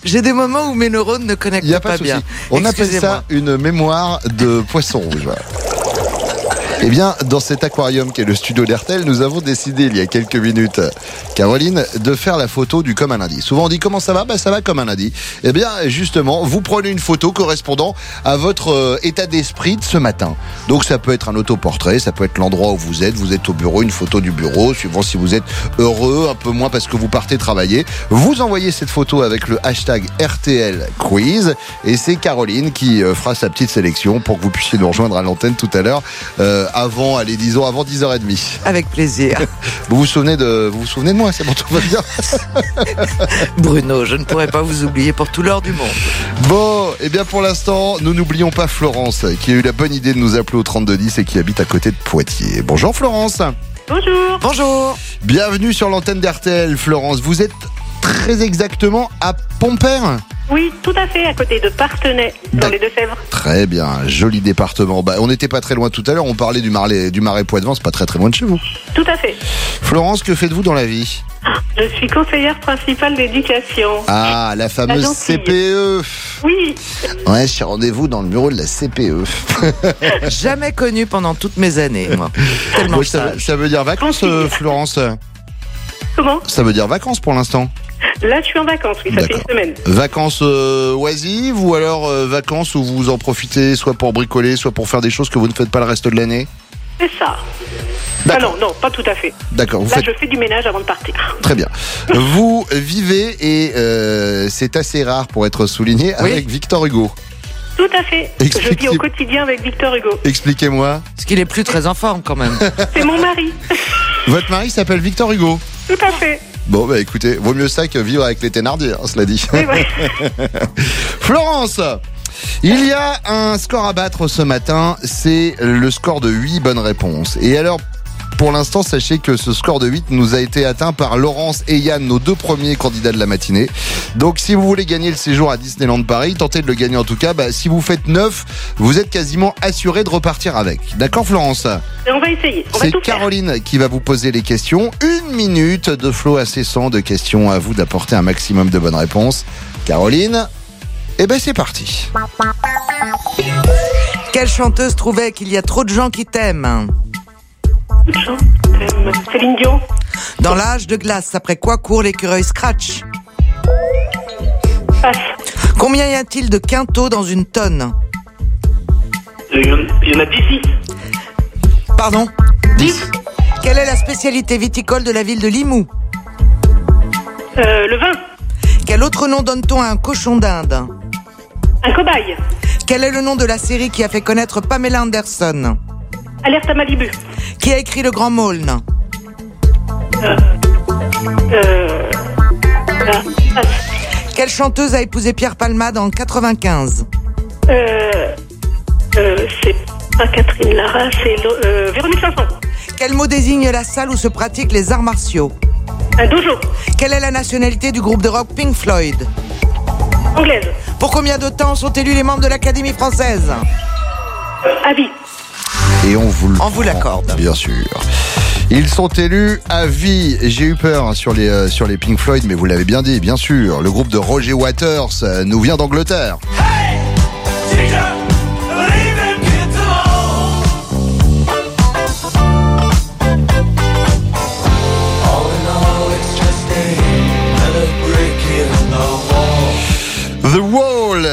j'ai des moments où mes neurones ne connectent a pas, pas bien. On appelle ça une mémoire de poisson rouge. Eh bien, dans cet aquarium qui est le studio d'Hertel, nous avons décidé il y a quelques minutes, Caroline, de faire la photo du comme un lundi. Souvent on dit comment ça va? Bah ça va comme un lundi. Eh bien, justement, vous prenez une photo correspondant à votre euh, état d'esprit de ce matin. Donc ça peut être un autoportrait, ça peut être l'endroit où vous êtes, vous êtes au bureau, une photo du bureau, suivant si vous êtes heureux, un peu moins parce que vous partez travailler. Vous envoyez cette photo avec le hashtag RTL Quiz et c'est Caroline qui euh, fera sa petite sélection pour que vous puissiez nous rejoindre à l'antenne tout à l'heure euh, avant, allez disons avant 10h30. Avec plaisir. (laughs) Vous vous souvenez de vous vous souvenez de moi, c'est bon tout va bien. (laughs) Bruno, je ne pourrais pas vous oublier pour tout l'heure du monde. Bon, et bien pour l'instant, nous n'oublions pas Florence qui a eu la bonne idée de nous appeler au 3210 et qui habite à côté de Poitiers. Bonjour Florence. Bonjour. Bonjour. Bienvenue sur l'antenne d'RTL Florence. Vous êtes très exactement à Pompère Oui, tout à fait, à côté de Partenay, dans les Deux-Sèvres. Très bien, joli département. Bah, on n'était pas très loin tout à l'heure, on parlait du marais, du marais Poitevin, c'est pas très très loin de chez vous. Tout à fait. Florence, que faites-vous dans la vie? Je suis conseillère principale d'éducation. Ah, la fameuse. CPE. Oui. Ouais, j'ai rendez-vous dans le bureau de la CPE. (laughs) Jamais connu pendant toutes mes années, moi. Tellement Ouais, ça, ça veut dire vacances, euh, Florence Comment? Ça veut dire vacances pour l'instant Là, je suis en vacances, oui, ça fait une semaine. Vacances euh, oisives ou alors euh, vacances où vous en profitez soit pour bricoler, soit pour faire des choses que vous ne faites pas le reste de l'année? C'est ça. Ah non, non, pas tout à fait. D'accord, vous Là, faites je fais du ménage avant de partir. (laughs) très bien. Vous vivez et euh, c'est assez rare pour être souligné avec Victor Hugo. Tout à fait. Je Expliquez- vis au quotidien avec Victor Hugo. Expliquez-moi. Parce qu'il est plus très en forme quand même. (laughs) C'est mon mari. Votre mari s'appelle Victor Hugo. Tout à fait. Bon, bah écoutez, vaut mieux ça que vivre avec les Thénardier, hein, cela dit. Oui. (laughs) Florence il y a un score à battre ce matin, c'est le score de 8 bonnes réponses. Et alors, pour l'instant, sachez que ce score de 8 nous a été atteint par Laurence et Yann, nos deux premiers candidats de la matinée. Donc si vous voulez gagner le séjour à Disneyland Paris, tentez de le gagner en tout cas. Bah, si vous faites 9, vous êtes quasiment assuré de repartir avec. D'accord Florence Et on va essayer. C'est faire. Caroline qui va vous poser les questions. Une minute de flot incessant de questions à vous d'apporter un maximum de bonnes réponses. Caroline, eh ben c'est parti. Quelle chanteuse trouvait qu'il y a trop de gens qui t'aiment? Céline Dion. Dans l'âge de glace, après quoi court l'écureuil Scratch Passe. Combien y a-t-il de quintaux dans une tonne Il y en- il y en a 10 Pardon 10 Quelle est la spécialité viticole de la ville de Limoux Euh, le vin. Quel autre nom donne-t-on à un cochon d'Inde Un cobaye. Quel est le nom de la série qui a fait connaître Pamela Anderson Alerte à Malibu. Qui a écrit Le Grand Maulne Euh, euh, passe. Quelle chanteuse a épousé Pierre Palmade en 95 Euh, euh, c'est pas Catherine Lara, c'est euh, Véronique Sanson. Quel mot désigne la salle où se pratiquent les arts martiaux Un dojo. Quelle est la nationalité du groupe de rock Pink Floyd Anglaise. Pour combien de temps sont élus les membres de l'Académie française Avis. Et on vous, le On vous prend, l'accorde. Bien sûr. Ils sont élus à vie. J'ai eu peur hein, sur les, euh, sur les Pink Floyd, mais vous l'avez bien dit, bien sûr. Le groupe de Roger Waters euh, nous vient d'Angleterre.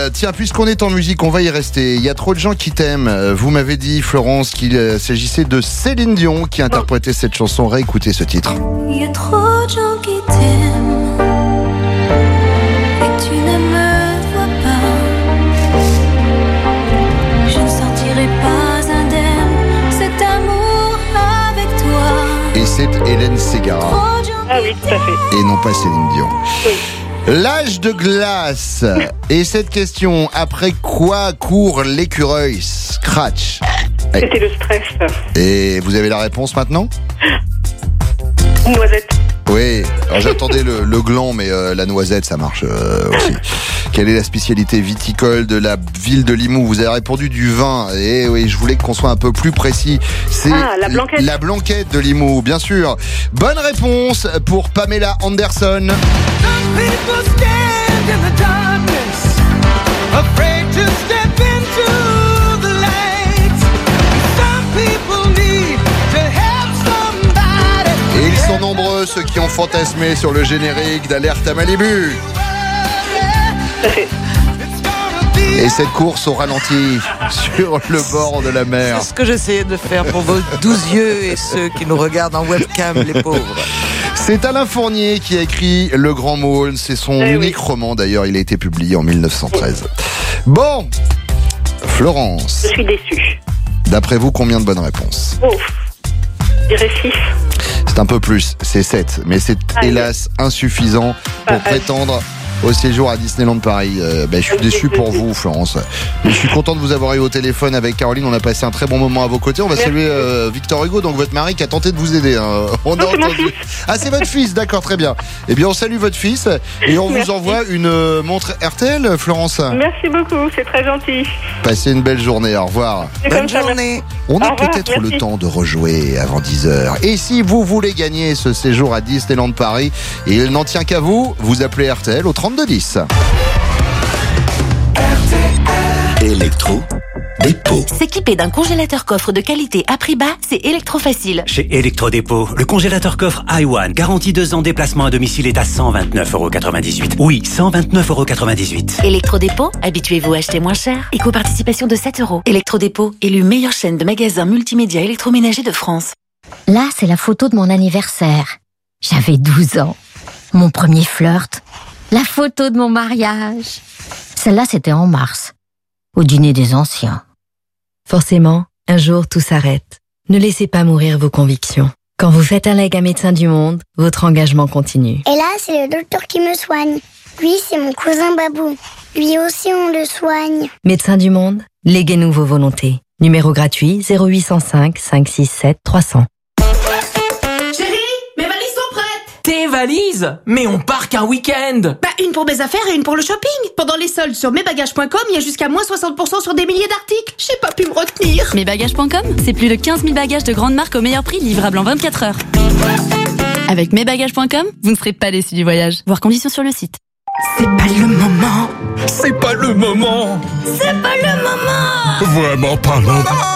Wall. Tiens, puisqu'on est en musique, on va y rester. Il y a trop de gens qui t'aiment. Euh, Vous m'avez dit, Florence, qu'il euh, s'agissait de Céline Dion qui interprétait cette chanson. Réécoutez ce titre. Il y a trop de gens qui t'aiment et tu ne me vois pas. Je ne sortirai pas indemne cet amour avec toi. Et c'est Hélène Ségara. Ah oui, tout à fait. et non pas Céline Dion. L'âge de glace. Et cette question, après quoi court l'écureuil Scratch C'était le stress. Et vous avez la réponse maintenant? Noisette. Oui, alors (laughs) j'attendais le, le gland, mais euh, la noisette, ça marche euh, aussi. (laughs) Quelle est la spécialité viticole de la ville de Limoux? Vous avez répondu du vin. Et oui, je voulais qu'on soit un peu plus précis. C'est Ah, la blanquette. la blanquette de Limoux, bien sûr. Bonne réponse pour Pamela Anderson. Fantasmez sur le générique d'Alerte à Malibu. (laughs) Et cette course au ralenti (laughs) sur le bord de la mer. C'est ce que j'essayais de faire pour vos douze yeux et ceux qui nous regardent en webcam, les pauvres. C'est Alain Fournier qui a écrit Le Grand Môle. C'est son Eh unique roman d'ailleurs. Il a été publié en 1913. Bon, Florence, Je suis déçue. d'après vous, combien de bonnes réponses? Dirais 6. C'est un peu plus, c'est 7. Mais c'est hélas insuffisant pour ah. prétendre au séjour à Disneyland Paris. Euh, ben, je suis déçu pour vous, (laughs) Florence. Mais je suis content de vous avoir eu au téléphone avec Caroline. On a passé un très bon moment à vos côtés. On va Merci. saluer euh, Victor Hugo, donc votre mari, qui a tenté de vous aider. hein. On Non, a entendu. Ah, c'est votre fils, d'accord, très bien. Eh bien, on salue votre fils et on Merci. vous envoie une euh, montre RTL, Florence. Merci beaucoup, c'est très gentil. Passez une belle journée. Au revoir. Ça, merci. On a peut-être le temps de rejouer avant 10h. Et si vous voulez gagner ce séjour à Disneyland Paris, et il n'en tient qu'à vous, vous appelez RTL au 3210. Électro, dépôt. S'équiper d'un congélateur coffre de qualité à prix bas, c'est électrofacile. Chez Electrodépôt, le congélateur coffre i1, garantie 2 ans déplacement à domicile est à 129,98€. Oui, 129,98€. Électrodépôt, habituez-vous à acheter moins cher. Éco-participation de 7 euros. Électrodépôt, élu meilleure chaîne de magasins multimédia électroménagers de France. Là, c'est la photo de mon anniversaire. J'avais 12 ans. Mon premier flirt. La photo de mon mariage. Celle-là, c'était en mars. Au dîner des anciens. Forcément, un jour tout s'arrête. Ne laissez pas mourir vos convictions. Quand vous faites un leg à Médecins du Monde, votre engagement continue. Et là, c'est le docteur qui me soigne. Lui, c'est mon cousin Babou. Lui aussi, on le soigne. Médecins du Monde, léguez-nous vos volontés. Numéro gratuit 0805 567 300. Mais on part qu'un week-end Bah, une pour mes affaires et une pour le shopping. Pendant les soldes sur mesbagages.com, il y a jusqu'à moins 60% sur des milliers d'articles. J'ai pas pu me retenir. Mesbagages.com, c'est plus de 15 000 bagages de grande marque au meilleur prix livrables en 24 heures. Avec mesbagages.com, vous ne serez pas déçus du voyage. Voir conditions sur le site. C'est pas le moment C'est pas le moment C'est pas le moment Vraiment pas le moment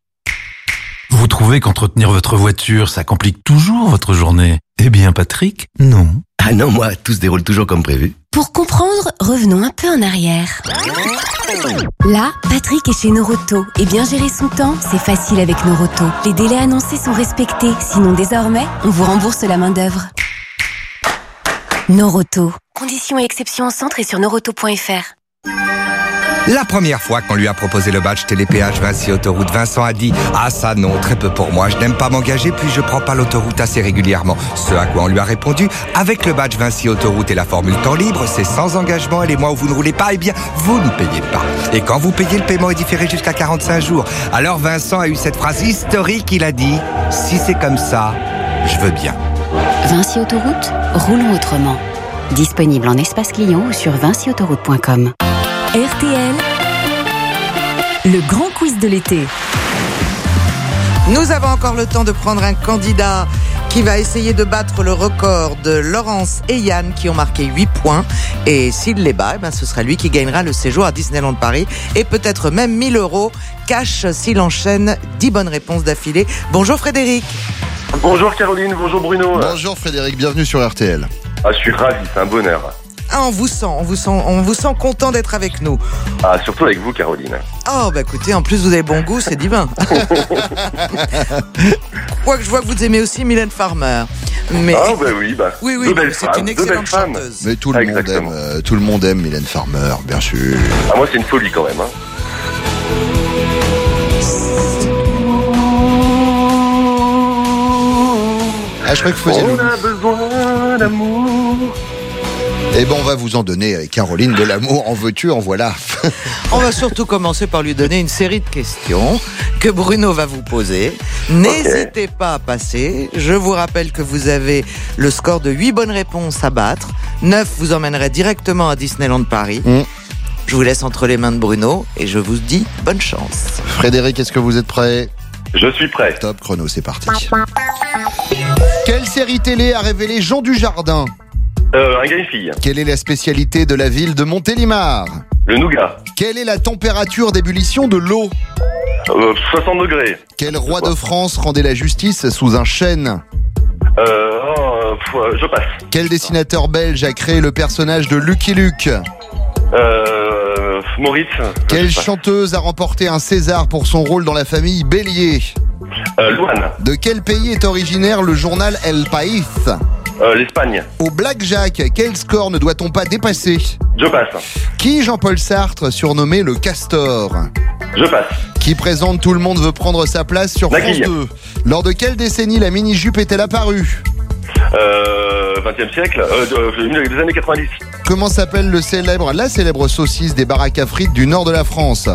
Vous trouvez qu'entretenir votre voiture, ça complique toujours votre journée? Eh bien, Patrick, non. Ah non, moi, tout se déroule toujours comme prévu. Pour comprendre, revenons un peu en arrière. Là, Patrick est chez Noroto. Et bien gérer son temps, c'est facile avec Noroto. Les délais annoncés sont respectés. Sinon, désormais, on vous rembourse la main-d'œuvre. Noroto. Conditions et exceptions en centre et sur noroto.fr. La première fois qu'on lui a proposé le badge télépéage Vinci Autoroute, Vincent a dit Ah ça non, très peu pour moi, je n'aime pas m'engager puis je prends pas l'autoroute assez régulièrement. Ce à quoi on lui a répondu Avec le badge Vinci Autoroute et la formule temps libre, c'est sans engagement et les mois où vous ne roulez pas, eh bien, vous ne payez pas. Et quand vous payez, le paiement est différé jusqu'à 45 jours. Alors Vincent a eu cette phrase historique, il a dit Si c'est comme ça, je veux bien. Vinci Autoroute, roulons autrement. Disponible en espace client ou sur vinciautoroute.com. RTL, le grand quiz de l'été. Nous avons encore le temps de prendre un candidat qui va essayer de battre le record de Laurence et Yann qui ont marqué 8 points. Et s'il les bat, eh ben, ce sera lui qui gagnera le séjour à Disneyland Paris et peut-être même 1000 euros cash s'il enchaîne 10 bonnes réponses d'affilée. Bonjour Frédéric. Bonjour Caroline, bonjour Bruno. Bonjour Frédéric, bienvenue sur RTL. Ah, je suis ravi, c'est un bonheur. Ah, on vous sent, on vous sent, on vous sent content d'être avec nous. Ah, surtout avec vous Caroline. Oh, bah écoutez, en plus vous avez bon goût, c'est divin. (laughs) Quoique je vois que vous aimez aussi Mylène Farmer. Mais... Ah, bah oui, bah. Oui, oui, c'est une excellente chanteuse. Mais tout le, monde aime, euh, tout le monde aime Mylène Farmer, bien sûr. Ah, moi, c'est une folie quand même. Hein. Ah, je crois que vous faisiez On a besoin d'amour. Eh ben, on va vous en donner, euh, Caroline, de l'amour. En veux-tu, en voilà. On va surtout commencer par lui donner une série de questions que Bruno va vous poser. N'hésitez pas à passer. Je vous rappelle que vous avez le score de 8 bonnes réponses à battre. 9 vous emmènerait directement à Disneyland Paris. Je vous laisse entre les mains de Bruno et je vous dis bonne chance. Frédéric, est-ce que vous êtes prêt? Je suis prêt. Top chrono, c'est parti. Quelle série télé a révélé Jean Dujardin? Euh, un gars, une fille. Quelle est la spécialité de la ville de Montélimar Le nougat. Quelle est la température d'ébullition de l'eau Euh, 60 degrés. Quel roi de France rendait la justice sous un chêne Euh, oh, pff, euh, je passe. Quel dessinateur belge a créé le personnage de Lucky Luke Euh, Maurice. Quelle Je passe. chanteuse a remporté un César pour son rôle dans la famille Bélier Euh, Louane. De quel pays est originaire le journal El País Euh, L'Espagne. Au Blackjack, quel score ne doit-on pas dépasser Je passe. Qui Jean-Paul Sartre surnommé le Castor Je passe. Qui présente Tout le monde veut prendre sa place sur France Naguille. 2 Lors de quelle décennie la mini-jupe est-elle apparue Euh, 20e siècle. Euh, de- des années 90. Comment s'appelle le célèbre, la célèbre saucisse des baraques à frites du nord de la France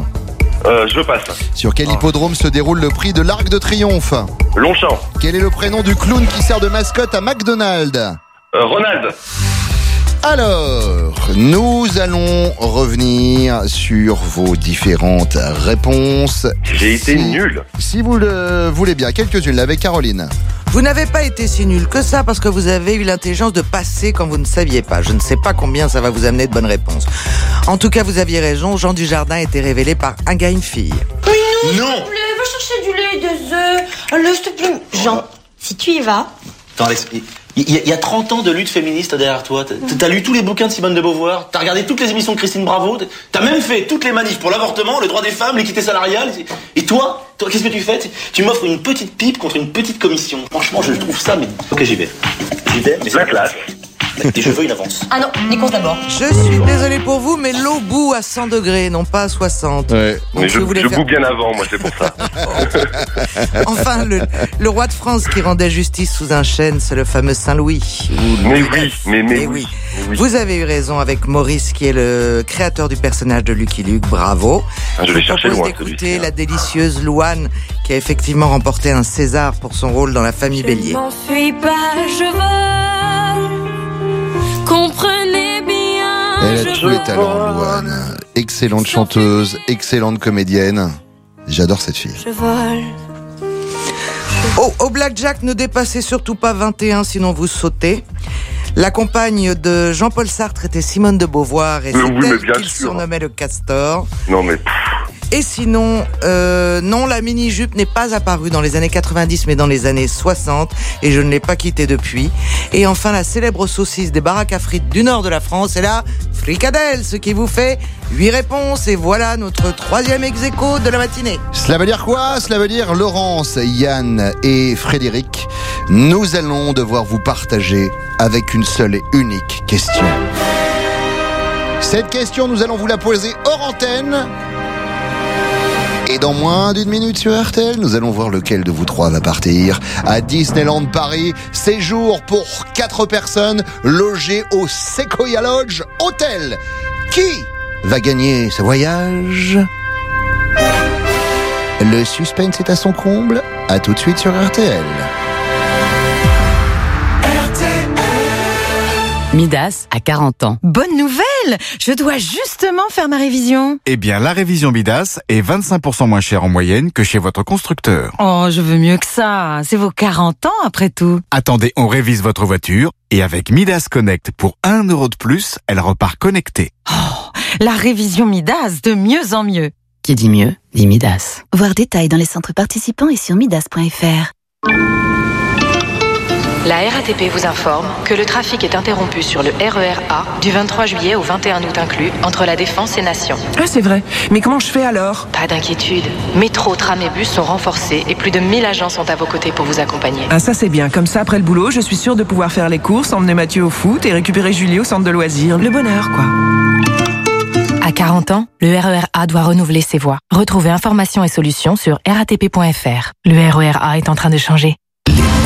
Euh, je passe. Sur quel hippodrome se déroule le prix de l'Arc de Triomphe? Longchamp. Quel est le prénom du clown qui sert de mascotte à McDonald's? Euh, Ronald. Alors, nous allons revenir sur vos différentes réponses. J'ai été Si- nul. Si vous le voulez bien, quelques-unes, avec Caroline. Vous n'avez pas été si nul que ça parce que vous avez eu l'intelligence de passer quand vous ne saviez pas. Je ne sais pas combien ça va vous amener de bonnes réponses. En tout cas, vous aviez raison, Jean Dujardin a été révélé par un gars et une fille. Non Va chercher du lait et des œufs. Allez, s'il te plaît. Jean, si tu y vas. Il y, a- il y a 30 ans de lutte féministe derrière toi. T'as- lu tous les bouquins de Simone de Beauvoir, t'as regardé toutes les émissions de Christine Bravo, t'as même fait toutes les manifs pour l'avortement, le droit des femmes, l'équité salariale. Et toi, toi qu'est-ce que tu fais? Tu- m'offres une petite pipe contre une petite commission. Franchement, je trouve ça, mais. Ok, j'y vais. J'y vais, mais. La classe. Tes cheveux, ils avancent. Ah non, Nikos d'abord. Je suis désolé pour vous, mais l'eau bout à 100 degrés, non pas à 60. Mais Donc, je, voulais je faire- boue bien avant, moi, c'est pour ça. (laughs) Enfin, le, le roi de France qui rendait justice sous un chêne, c'est le fameux Saint-Louis. Ou mais oui, mais, mais Eh oui. mais oui. Vous avez eu raison avec Maurice, qui est le créateur du personnage de Lucky Luke. Bravo. Ah, je vais chercher loin, d'écouter hein. la délicieuse Louane, qui a effectivement remporté un César pour son rôle dans la famille Bélier. m'enfuis pas, je vole. Comprenez bien. Elle a tous les talents, Louane. Excellente chanteuse, excellente comédienne. J'adore cette fille. Je vole. Au, au Blackjack, ne dépassez surtout pas 21, sinon vous sautez. La compagne de Jean-Paul Sartre était Simone de Beauvoir et c'est oui, elle qu'il surnommait le castor. Non, mais. Et sinon, euh, non, la mini-jupe n'est pas apparue dans les années 90, mais dans les années 60, et je ne l'ai pas quittée depuis. Et enfin, la célèbre saucisse des baraques à frites du nord de la France est la fricadelle, ce qui vous fait 8 réponses, et voilà notre troisième ex de la matinée. Cela veut dire quoi? Cela veut dire Laurence, Yann et Frédéric. Nous allons devoir vous partager avec une seule et unique question. Cette question, nous allons vous la poser hors antenne. Et dans moins d'une minute sur RTL, nous allons voir lequel de vous trois va partir à Disneyland Paris. Séjour pour quatre personnes logées au Sequoia Lodge Hotel. Qui va gagner ce voyage? Le suspense est à son comble. À tout de suite sur RTL. Midas a 40 ans. Bonne nouvelle Je dois justement faire ma révision. Eh bien, la révision Midas est 25% moins chère en moyenne que chez votre constructeur. Oh, je veux mieux que ça. C'est vos 40 ans après tout. Attendez, on révise votre voiture et avec Midas Connect pour 1 euro de plus, elle repart connectée. La révision Midas, de mieux en mieux. Qui dit mieux, dit Midas. Voir détails dans les centres participants et sur midas.fr. La RATP vous informe que le trafic est interrompu sur le RER A du 23 juillet au 21 août inclus entre la Défense et Nation. Ah, c'est vrai. Mais comment je fais alors? Pas d'inquiétude. Métro, tram et bus sont renforcés et plus de 1000 agents sont à vos côtés pour vous accompagner. Ah, ça c'est bien. Comme ça, après le boulot, je suis sûre de pouvoir faire les courses, emmener Mathieu au foot et récupérer Julie au centre de loisirs. Le bonheur, quoi. À 40 ans, le RER A doit renouveler ses voies. Retrouvez informations et solutions sur ratp.fr. Le RER A est en train de changer.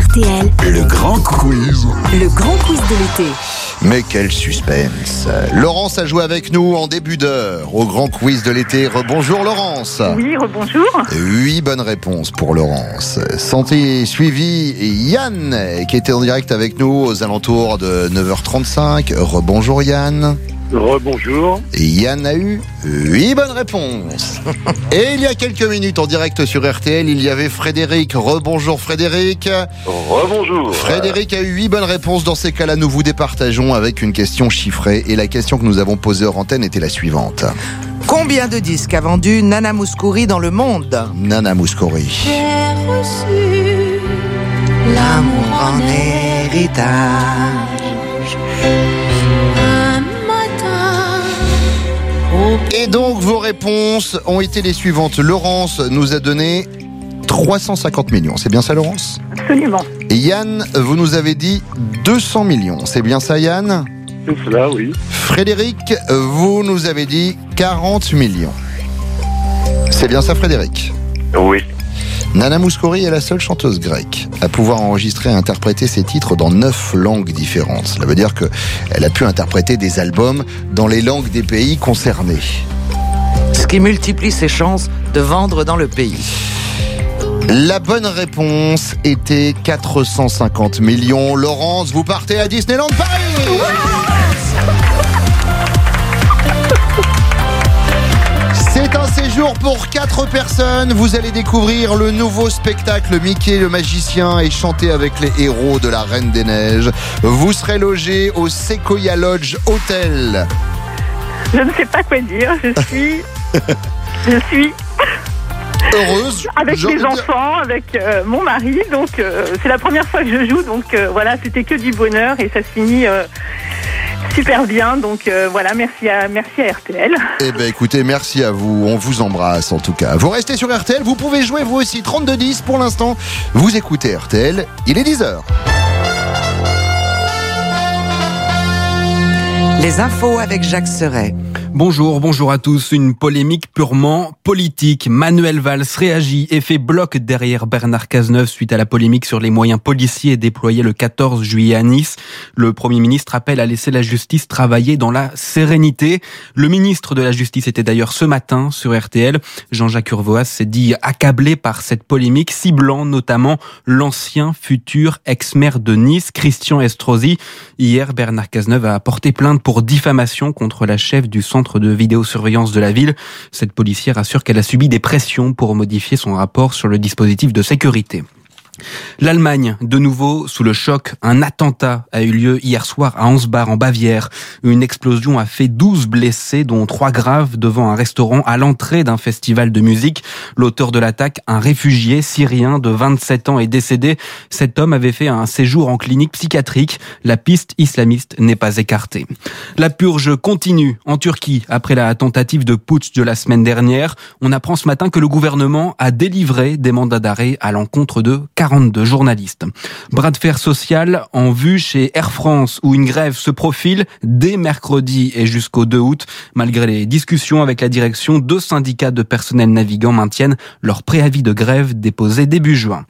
RTL, Le grand quiz. le grand quiz de l'été. Mais quel suspense. Laurence a joué avec nous en début d'heure au grand quiz de l'été. Rebonjour Laurence. Oui, rebonjour. Huit bonnes réponses pour Laurence. Santé suivi Yann qui était en direct avec nous aux alentours de 9h35. Rebonjour Yann. Rebonjour. Et Yann a eu huit bonnes réponses. (laughs) Et il y a quelques minutes en direct sur RTL, il y avait Frédéric. Rebonjour Frédéric. Rebonjour. Frédéric a eu huit bonnes réponses. Dans ces cas-là, nous vous départageons avec une question chiffrée. Et la question que nous avons posée hors antenne était la suivante. Combien de disques a vendu Nana Mouskouri dans le monde Nana Mouskouri. J'ai reçu l'amour en héritage. Un matin, Et donc, vos réponses ont été les suivantes. Laurence nous a donné 350 millions. C'est bien ça, Laurence? Absolument. Et Yann, vous nous avez dit 200 millions. C'est bien ça, Yann? C'est cela, oui. Frédéric, vous nous avez dit 40 millions. C'est bien ça, Frédéric? Oui. Nana Mouskouri est la seule chanteuse grecque à pouvoir enregistrer et interpréter ses titres dans neuf langues différentes. Cela veut dire qu'elle a pu interpréter des albums dans les langues des pays concernés. Ce qui multiplie ses chances de vendre dans le pays. La bonne réponse était 450 millions. Laurence, vous partez à Disneyland Paris C'est un séjour pour 4 personnes. Vous allez découvrir le nouveau spectacle Mickey le magicien et chanter avec les héros de la Reine des Neiges. Vous serez logé au Sequoia Lodge Hotel. Je ne sais pas quoi dire. Je suis. (laughs) je suis Heureuse avec mes enfants, avec euh, mon mari. Donc, euh, c'est la première fois que je joue. Donc, euh, voilà, c'était que du bonheur et ça se finit euh, super bien. Donc, euh, voilà, merci à, merci à RTL. Eh ben écoutez, merci à vous. On vous embrasse en tout cas. Vous restez sur RTL. Vous pouvez jouer vous aussi 32-10 pour l'instant. Vous écoutez RTL. Il est 10h. Les infos avec Jacques Serret. Bonjour, bonjour à tous. Une polémique purement politique. Manuel Valls réagit et fait bloc derrière Bernard Cazeneuve suite à la polémique sur les moyens policiers déployés le 14 juillet à Nice. Le Premier ministre appelle à laisser la justice travailler dans la sérénité. Le ministre de la Justice était d'ailleurs ce matin sur RTL. Jean-Jacques Urvoas s'est dit accablé par cette polémique, ciblant notamment l'ancien futur ex-maire de Nice, Christian Estrosi. Hier, Bernard Cazeneuve a porté plainte pour diffamation contre la chef du centre de vidéosurveillance de la ville. Cette policière assure qu'elle a subi des pressions pour modifier son rapport sur le dispositif de sécurité. L'Allemagne, de nouveau sous le choc, un attentat a eu lieu hier soir à Ansbach en Bavière. Une explosion a fait 12 blessés, dont 3 graves, devant un restaurant à l'entrée d'un festival de musique. L'auteur de l'attaque, un réfugié syrien de 27 ans, est décédé. Cet homme avait fait un séjour en clinique psychiatrique. La piste islamiste n'est pas écartée. La purge continue en Turquie après la tentative de putsch de la semaine dernière. On apprend ce matin que le gouvernement a délivré des mandats d'arrêt à l'encontre de 42 journalistes. Bras de fer social en vue chez Air France où une grève se profile dès mercredi et jusqu'au 2 août. Malgré les discussions avec la direction, deux syndicats de personnel navigant maintiennent leur préavis de grève déposé début juin.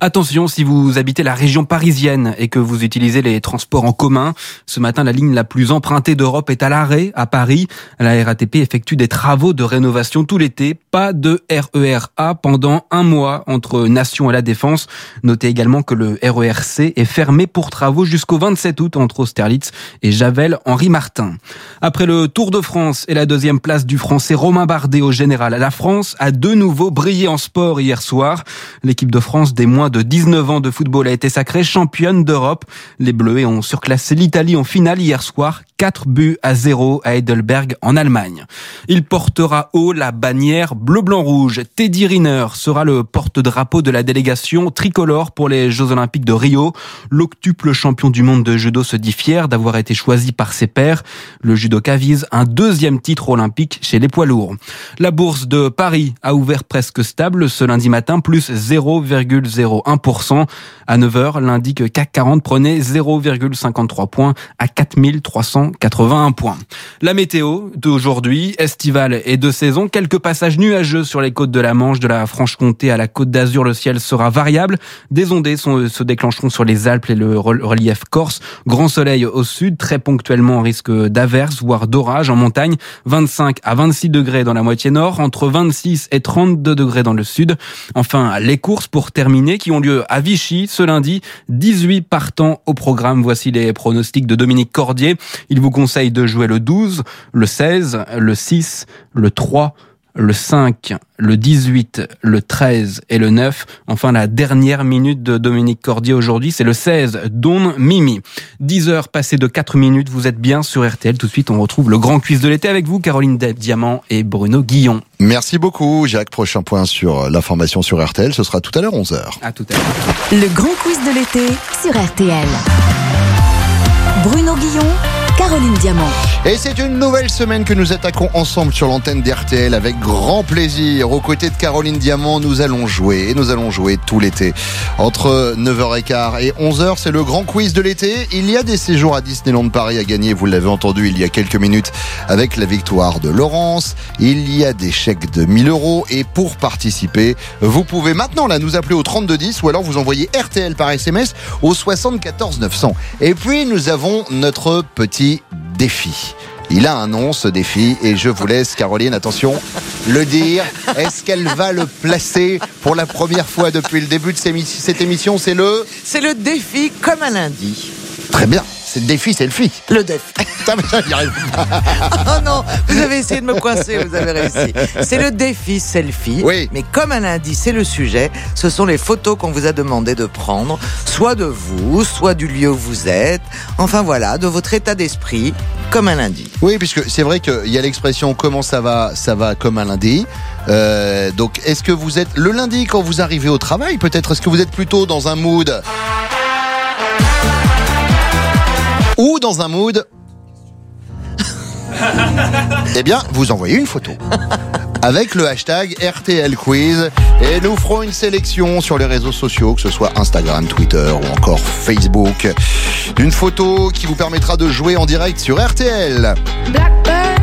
Attention, si vous habitez la région parisienne et que vous utilisez les transports en commun, ce matin la ligne la plus empruntée d'Europe est à l'arrêt à Paris. La RATP effectue des travaux de rénovation tout l'été, pas de RER A pendant un mois entre Nation et la Défense. Notez également que le RERC est fermé pour travaux jusqu'au 27 août entre Austerlitz et Javel Henri Martin. Après le Tour de France et la deuxième place du français Romain Bardet au général, la France a de nouveau brillé en sport hier soir. L'équipe de France des moins de 19 ans de football a été sacrée championne d'Europe. Les Bleus ont surclassé l'Italie en finale hier soir 4 buts à 0 à Heidelberg en Allemagne. Il portera haut la bannière bleu-blanc-rouge. Teddy Riner sera le porte-drapeau de la délégation tricolore pour les Jeux Olympiques de Rio. L'octuple champion du monde de judo se dit fier d'avoir été choisi par ses pairs. Le judoka vise un deuxième titre olympique chez les poids lourds. La bourse de Paris a ouvert presque stable ce lundi matin, plus 0,01%. À 9h, l'indique CAC 40 prenait 0,53 points à 4381 points. La météo d'aujourd'hui, estivale et de saison, quelques passages nuageux sur les côtes de la Manche, de la Franche-Comté à la Côte d'Azur, le ciel sera variable. Des ondées se déclencheront sur les Alpes et le relief corse. Grand soleil au sud, très ponctuellement risque d'averse, voire d'orage en montagne. 25 à 26 degrés dans la moitié nord, entre 26 et 32 degrés dans le sud. Enfin, les courses pour terminer qui ont lieu à Vichy ce lundi. 18 partants au programme. Voici les pronostics de Dominique Cordier. Vous conseille de jouer le 12, le 16, le 6, le 3, le 5, le 18, le 13 et le 9. Enfin, la dernière minute de Dominique Cordier aujourd'hui, c'est le 16, Don Mimi. 10 heures passées de 4 minutes, vous êtes bien sur RTL. Tout de suite, on retrouve le grand quiz de l'été avec vous, Caroline Diamant et Bruno Guillon. Merci beaucoup, Jacques. Prochain point sur l'information sur RTL, ce sera tout à l'heure 11h. À tout à l'heure. Le grand quiz de l'été sur RTL. Bruno Guillon, Caroline Diamant. Et c'est une nouvelle semaine que nous attaquons ensemble sur l'antenne d'RTL avec grand plaisir. Aux côtés de Caroline Diamant, nous allons jouer et nous allons jouer tout l'été. Entre 9h15 et 11h, c'est le grand quiz de l'été. Il y a des séjours à Disneyland Paris à gagner, vous l'avez entendu il y a quelques minutes avec la victoire de Laurence. Il y a des chèques de 1000 euros et pour participer, vous pouvez maintenant là nous appeler au 3210 ou alors vous envoyez RTL par SMS au 74 900. Et puis nous avons notre petit défi. Il a un nom, ce défi, et je vous laisse, Caroline, attention, le dire. Est-ce qu'elle va le placer pour la première fois depuis le début de cette émission? C'est le C'est le défi comme un lundi. Très bien. C'est le défi, c'est le fi. Le défi. (laughs) (laughs) oh non, vous avez essayé de me coincer, vous avez réussi. C'est le défi selfie. Oui. Mais comme un lundi, c'est le sujet. Ce sont les photos qu'on vous a demandé de prendre, soit de vous, soit du lieu où vous êtes. Enfin voilà, de votre état d'esprit, comme un lundi. Oui, puisque c'est vrai qu'il y a l'expression comment ça va, ça va comme un lundi. Euh, donc, est-ce que vous êtes le lundi quand vous arrivez au travail Peut-être? Est-ce que vous êtes plutôt dans un mood ou dans un mood, (laughs) eh bien, vous envoyez une photo. Avec le hashtag RTL Quiz. Et nous ferons une sélection sur les réseaux sociaux, que ce soit Instagram, Twitter ou encore Facebook, d'une photo qui vous permettra de jouer en direct sur RTL. Blackburn,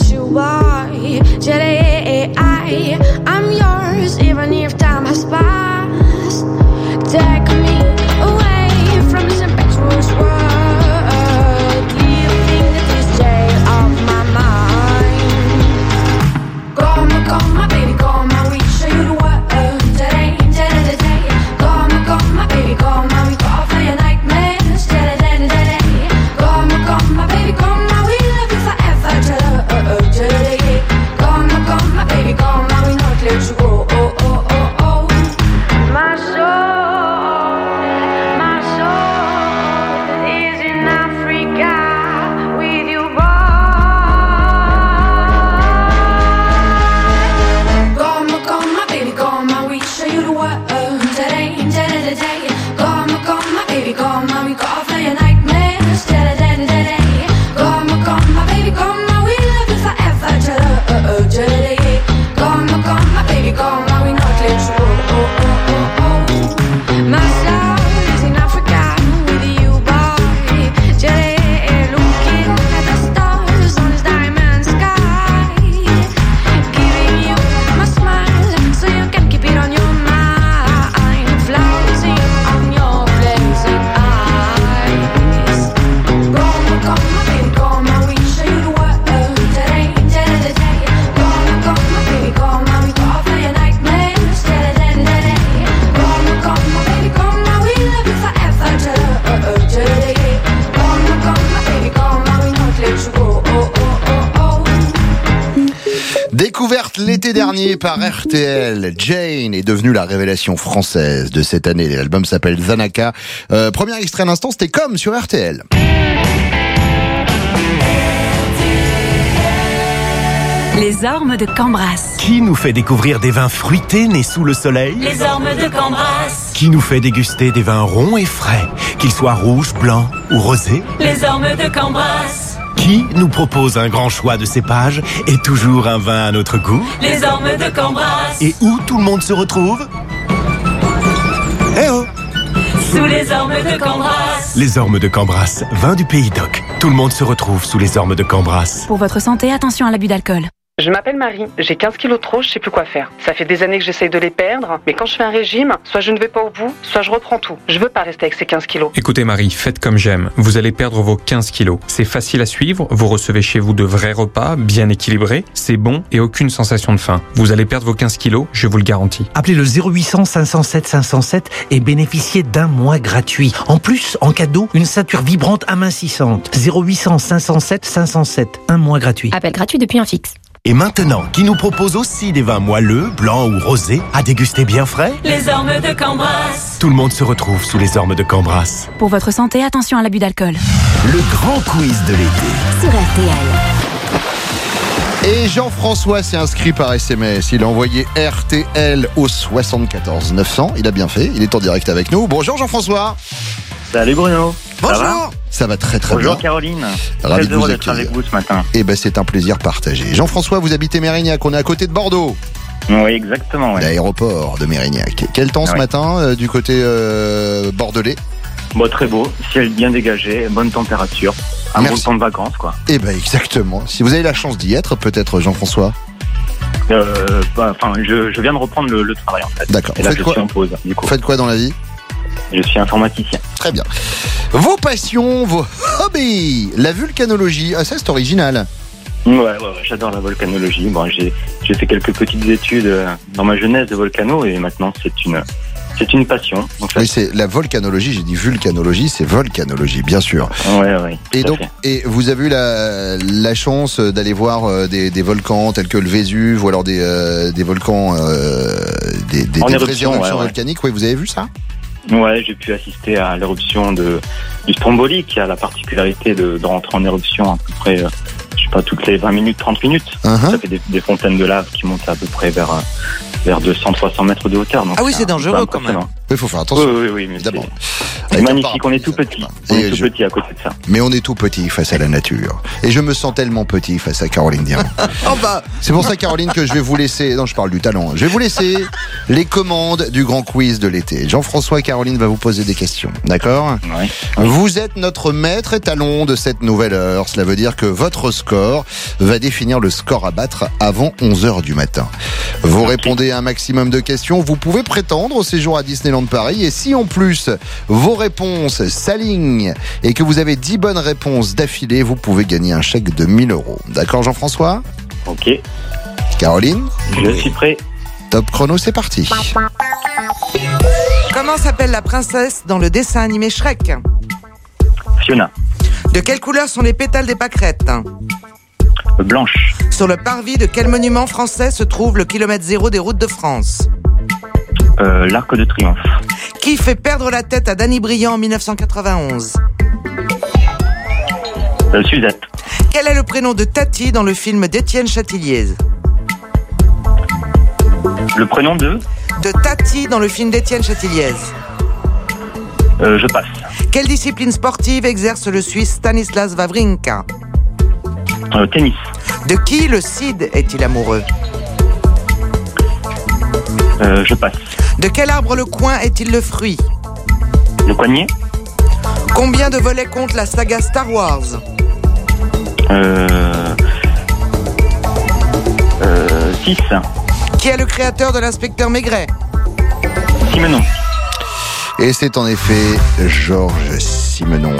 what you are. Jedi, l'été dernier par RTL, Jane est devenue la révélation française de cette année. L'album s'appelle Zanaka. Euh, premier extrait à l'instant, c'était comme sur RTL. Les ormes de Cambras. Qui nous fait découvrir des vins fruités nés sous le soleil Les ormes de Cambras. Qui nous fait déguster des vins ronds et frais, qu'ils soient rouges, blancs ou rosés Les ormes de Cambras. Qui nous propose un grand choix de cépages et toujours un vin à notre goût Les ormes de Cambras. Et où tout le monde se retrouve Eh oh Sous les ormes de Cambras. Les ormes de Cambras, vin du pays d'Oc. Tout le monde se retrouve sous les ormes de Cambras. Pour votre santé, attention à l'abus d'alcool. Je m'appelle Marie, j'ai 15 kilos de trop, je sais plus quoi faire. Ça fait des années que j'essaye de les perdre, mais quand je fais un régime, soit je ne vais pas au bout, soit je reprends tout. Je veux pas rester avec ces 15 kilos. Écoutez Marie, faites comme j'aime. Vous allez perdre vos 15 kilos. C'est facile à suivre, vous recevez chez vous de vrais repas, bien équilibrés, c'est bon et aucune sensation de faim. Vous allez perdre vos 15 kilos, je vous le garantis. Appelez le 0800 507 507 et bénéficiez d'un mois gratuit. En plus, en cadeau, une ceinture vibrante amincissante. 0800 507 507, un mois gratuit. Appel gratuit depuis un fixe. Et maintenant, qui nous propose aussi des vins moelleux, blancs ou rosés, à déguster bien frais Les ormes de Cambras. Tout le monde se retrouve sous les ormes de Cambras. Pour votre santé, attention à l'abus d'alcool. Le grand quiz de l'été. Sur RTL. Et Jean-François s'est inscrit par SMS. Il a envoyé RTL au 74 900. Il a bien fait. Il est en direct avec nous. Bonjour Jean-François. Salut Bruno. Bonjour. Ça va Ça va très très Bonjour bien. Caroline. Ravi Très de vous heureux d'être accueillir. avec vous ce matin. Eh ben c'est un plaisir partagé. Jean-François, vous habitez Mérignac. On est à côté de Bordeaux. Oui, exactement. ouais. L'aéroport de Mérignac. Quel temps ce matin euh, du côté euh, bordelais? Bon, très beau, ciel bien dégagé, bonne température. Un Merci. bon temps de vacances, quoi. Eh ben exactement. Si vous avez la chance d'y être, peut-être Jean-François. Euh, bah, Enfin, je, je viens de reprendre le, le travail, en fait. D'accord. Et là, Faites je quoi suis en pause, du coup. Vous faites quoi dans la vie? Je suis informaticien. Très bien. Vos passions, vos hobbies. La vulcanologie. Ah ça c'est original. Ouais, ouais, ouais, j'adore la volcanologie. Bon, j'ai j'ai fait quelques petites études euh, dans ma jeunesse de volcano et maintenant c'est une c'est une passion. Donc, ça- Oui, c'est la volcanologie. J'ai dit vulcanologie, c'est volcanologie, bien sûr. Ouais, ouais. Et donc, fait. et vous avez eu la, la chance d'aller voir euh, des, des volcans tels que le Vésuve ou alors des, euh, des volcans, euh, des, des, En des éruption, ouais. volcaniques. Oui, vous avez vu ça? Ouais, j'ai pu assister à l'éruption de du Stromboli qui a la particularité de, de rentrer en éruption à peu près, euh, je sais pas, toutes les 20 minutes, 30 minutes. Uh-huh. Ça fait des, des fontaines de lave qui montent à peu près vers euh, vers 200-300 mètres de hauteur. Donc Ah oui, c'est dangereux, quand impressionnant. Il faut faire attention. Oui, oui, oui, un magnifique. On est tout petit. On est tout je- petit à côté de ça. Mais on est tout petit face à la nature. Et je me sens tellement petit face à Caroline Diamant. Oh (laughs) bah, C'est pour ça, Caroline, que je vais vous laisser. Non, je parle du talent. Je vais vous laisser les commandes du grand quiz de l'été. Jean-François et Caroline va vous poser des questions. D'accord. Vous êtes notre maître étalon de cette nouvelle heure. Cela veut dire que votre score va définir le score à battre avant 11h du matin. Vous répondez à un maximum de questions. Vous pouvez prétendre au séjour à Disneyland Paris. Et si en plus vos réponses s'alignent et que vous avez 10 bonnes réponses d'affilée, vous pouvez gagner un chèque de 1000 euros. D'accord, Jean-François? Ok. Caroline? Je suis prêt. Top chrono, c'est parti. comment s'appelle la princesse dans le dessin animé Shrek? Fiona. De quelle couleur sont les pétales des pâquerettes? Blanche. Sur le parvis de quel monument français se trouve le kilomètre zéro des routes de France? Euh, L'arc de triomphe. Qui fait perdre la tête à Danny Briand en 1991 Euh, Suzette. Quel est le prénom de Tati dans le film d'Étienne Châtilliez Le prénom de? De Tati dans le film d'Étienne Châtilliez euh, Je passe. Quelle discipline sportive exerce le Suisse Stanislas Wawrinka? Euh, tennis. De qui le Cid est-il amoureux? Euh, je passe. De quel arbre le coin est-il le fruit Le poignet. Combien de volets compte la saga Star Wars Euh, euh, 6. Qui est le créateur de l'inspecteur Maigret Simenon. Et c'est en effet Georges Simenon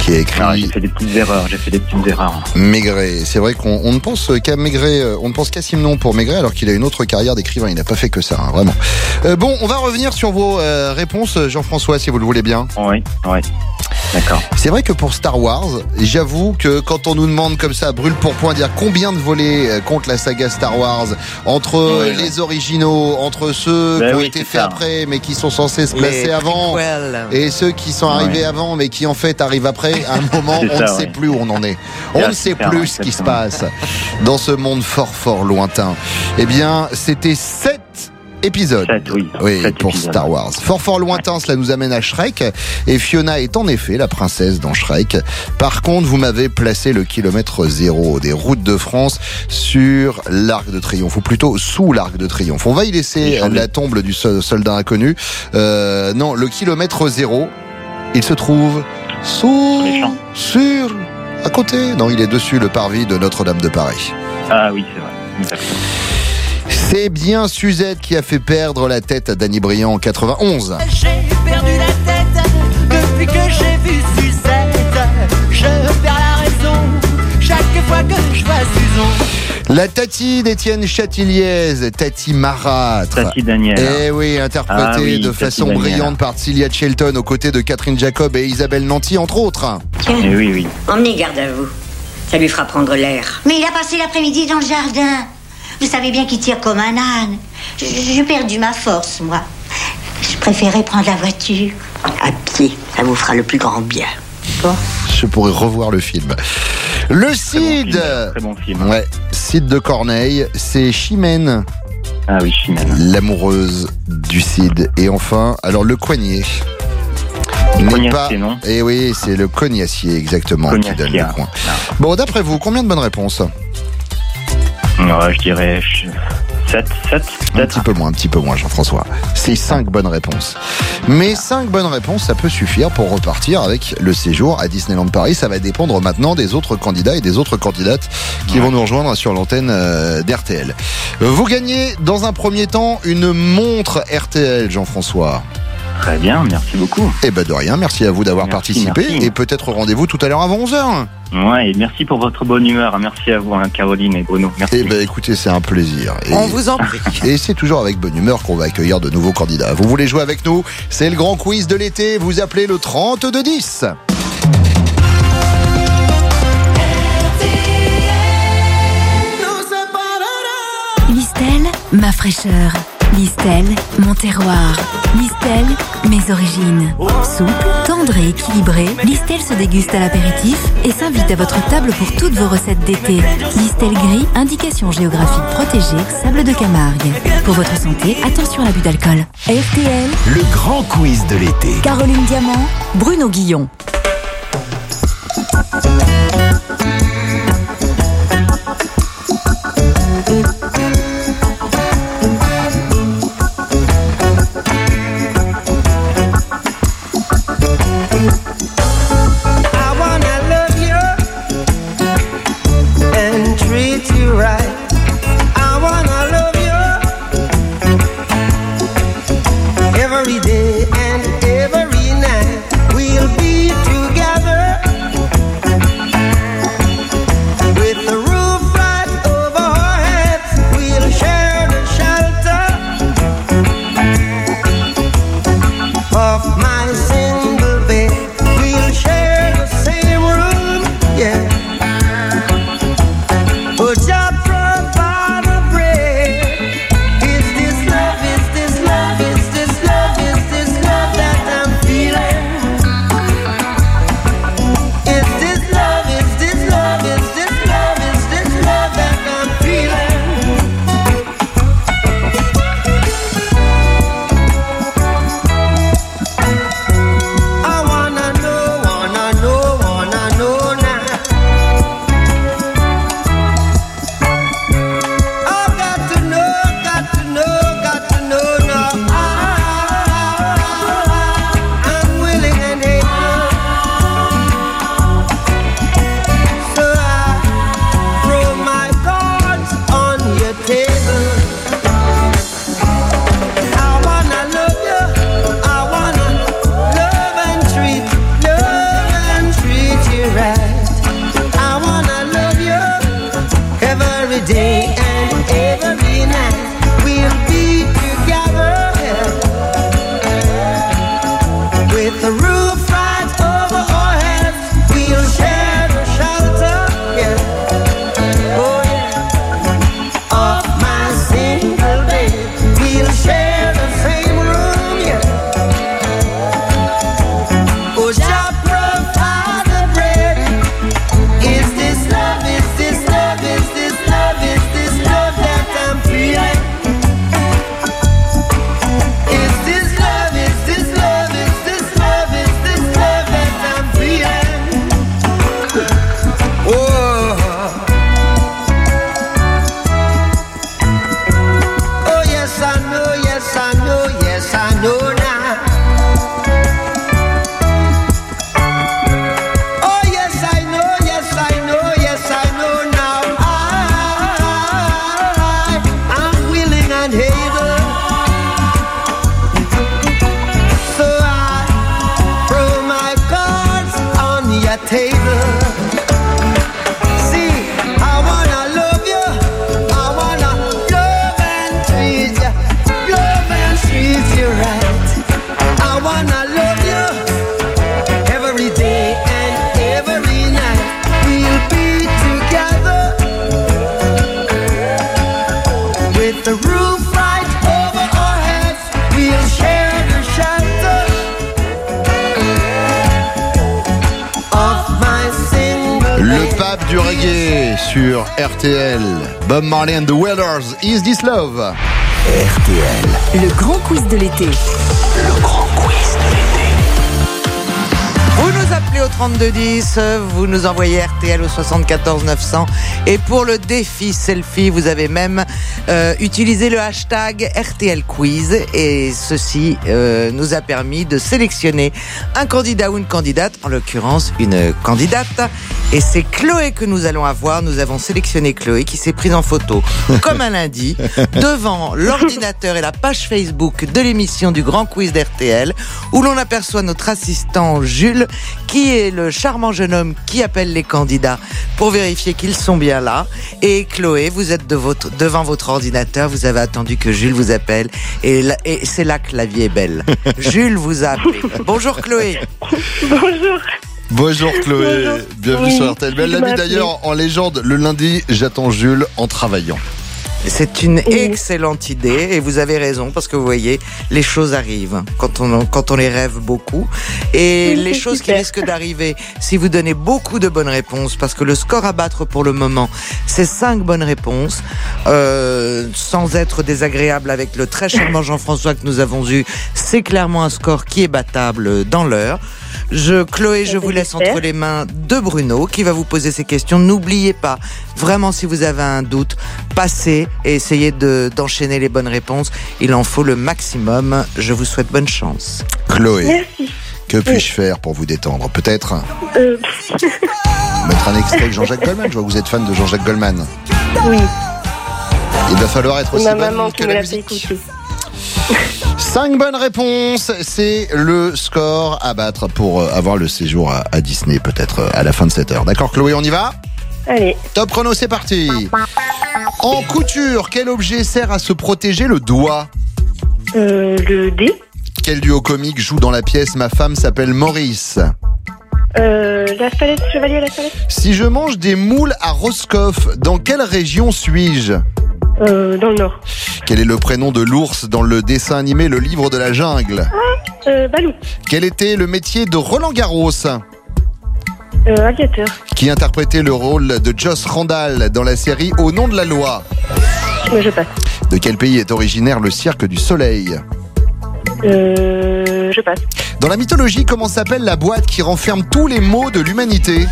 qui a écrit Ah, j'ai fait des petites erreurs. J'ai fait des petites erreurs. Maigret. C'est vrai qu'on on ne pense qu'à Maigret, euh, on ne pense qu'à Simenon pour Maigret alors qu'il a une autre carrière d'écrivain. Il n'a pas fait que ça, hein, vraiment. Euh, bon, on va revenir sur vos euh, réponses, Jean-François, si vous le voulez bien. Oui, oui. D'accord. C'est vrai que pour Star Wars, j'avoue que quand on nous demande comme ça, brûle pour point, dire combien de volets euh, compte la saga Star Wars, entre Oui, les originaux, entre ceux Ben qui ont oui, été faits ça. après, mais qui sont censés se Les placer avant, prequels. et ceux qui sont arrivés avant, mais qui en fait arrivent après, à un (laughs) moment, on ne sait plus où on en est. On ne sait plus ce qui se passe dans ce monde fort, fort lointain. Eh bien, c'était sept épisodes. Sept, oui. Oui, pour épisodes. Star Wars. Fort fort lointain, cela nous amène à Shrek. Et Fiona est en effet la princesse dans Shrek. Par contre, vous m'avez placé le kilomètre zéro des routes de France sur l'Arc de Triomphe, ou plutôt sous l'Arc de Triomphe. On va y laisser la tombe du sol- soldat inconnu. Euh, non, le kilomètre zéro, il se trouve sous, Sur à côté. Non, il est dessus le parvis de Notre-Dame de Paris. Ah oui, c'est vrai. Exactement. C'est bien Suzette qui a fait perdre la tête à Danny Briand en 91. J'ai perdu la tête depuis que j'ai vu Suzette. Je perds la raison chaque fois que je vois Suzon. La Tati d'Étienne Chatiliez, Tati Marâtre. Tati Daniel. Eh oui, interprétée Ah oui, de Tati façon Daniel. brillante par Cilia Shelton aux côtés de Catherine Jacob et Isabelle Nanty, entre autres. Tiens, Eh oui, oui. emmenez garde à vous. Ça lui fera prendre l'air. Mais il a passé l'après-midi dans le jardin. Vous savez bien qu'il tire comme un âne. J'ai perdu ma force, moi. Je préférais prendre la voiture. À pied, ça vous fera le plus grand bien. Je pourrais revoir le film. Le Cid Très bon film. Ouais, Cid de Corneille, c'est Chimène, Ah oui, Chimène. l'amoureuse du Cid. Et enfin, alors le coignet. Le n'est cognacier, non Eh oui, c'est le cognacier exactement qui donne le ah. coin. Bon, d'après vous, combien de bonnes réponses? Ouais, je dirais 7, 7 Un petit peu moins, un petit peu moins, Jean-François. C'est cinq bonnes réponses. Mais cinq bonnes réponses, ça peut suffire pour repartir avec le séjour à Disneyland Paris. Ça va dépendre maintenant des autres candidats et des autres candidates qui vont nous rejoindre sur l'antenne euh, d'RTL. Vous gagnez dans un premier temps une montre RTL, Jean-François. Très bien, merci beaucoup. Eh ben de rien, merci à vous d'avoir participé merci. et peut-être rendez-vous tout à l'heure avant 11h. Ouais, et merci pour votre bonne humeur. Merci à vous, hein, Caroline et Bruno. Merci. Eh ben écoutez, c'est un plaisir. Et- On vous en prie. (laughs) Et c'est toujours avec bonne humeur qu'on va accueillir de nouveaux candidats. Vous voulez jouer avec nous? C'est le grand quiz de l'été. Vous appelez le 3210. Listel, ma fraîcheur. Listel, mon terroir. Listel, mes origines. Souple, tendre et équilibré, Listel se déguste à l'apéritif et s'invite à votre table pour toutes vos recettes d'été. Listel gris, indication géographique protégée, sable de Camargue. Pour votre santé, attention à l'abus d'alcool. RTL, Le grand quiz de l'été. Caroline Diamant, Bruno Guillon. Sur RTL. Bob Marley and the Wailers. Is this love? RTL. Le grand quiz de l'été. Le grand quiz de l'été. Vous nous appelez au 3210, vous nous envoyez RTL au 74 900 et pour le défi selfie, vous avez même euh, utilisé le hashtag RTL Quiz et ceci euh, nous a permis de sélectionner un candidat ou une candidate, en l'occurrence une candidate. Et c'est Chloé que nous allons avoir. Nous avons sélectionné Chloé qui s'est prise en photo comme un lundi (laughs) devant l'ordinateur et la page Facebook de l'émission du Grand Quiz d'RTL où l'on aperçoit notre assistant Jules qui est le charmant jeune homme qui appelle les candidats pour vérifier qu'ils sont bien là. Et Chloé, vous êtes de votre, devant votre ordinateur, vous avez attendu que Jules vous appelle et, et c'est là que la vie est belle. (laughs) Jules vous a appelé. Bonjour Chloé. Bonjour. Bonjour Chloé, Bonjour. bienvenue Oui, sur RTL. Elle l'a mis d'ailleurs en légende le lundi, j'attends Jules en travaillant. C'est une excellente idée et vous avez raison parce que vous voyez, les choses arrivent quand on, quand on les rêve beaucoup. Et Oui, les choses qui risquent d'arriver si vous donnez beaucoup de bonnes réponses parce que le score à battre pour le moment, c'est 5 bonnes réponses. Euh, sans être désagréable avec le très charmant Jean-François que nous avons eu, c'est clairement un score qui est battable dans l'heure. Je, Chloé, je vous laisse entre les mains de Bruno qui va vous poser ces questions. N'oubliez pas, vraiment, si vous avez un doute, passez et essayez de- d'enchaîner les bonnes réponses. Il en faut le maximum. Je vous souhaite bonne chance. Chloé, Merci. que puis-je faire pour vous détendre? Peut-être? Euh, (laughs) mettre un extrait de Jean-Jacques Goldman. Je vois que vous êtes fan de Jean-Jacques Goldman. oui, Il va falloir être aussi ma bonne maman que qui me la l'a fait écouter. Cinq bonnes réponses, c'est le score à battre pour euh, avoir le séjour à, Disney peut-être euh, à la fin de cette heure. D'accord Chloé, on y va? Allez. Top chrono, c'est parti. En couture, quel objet sert à se protéger le doigt? Euh, le D. Quel duo comique joue dans la pièce Ma femme s'appelle Maurice? Euh, la salette, chevalier à la salette. Si je mange des moules à Roscoff, dans quelle région suis-je? Euh, dans le nord. Quel est le prénom de l'ours dans le dessin animé Le Livre de la Jungle Euh, Balou. Quel était le métier de Roland Garros Euh, aviateur. Qui interprétait le rôle de Joss Randall dans la série Au nom de la loi Mais je passe. De quel pays est originaire le Cirque du Soleil Euh, je passe. Dans la mythologie, comment s'appelle la boîte qui renferme tous les maux de l'humanité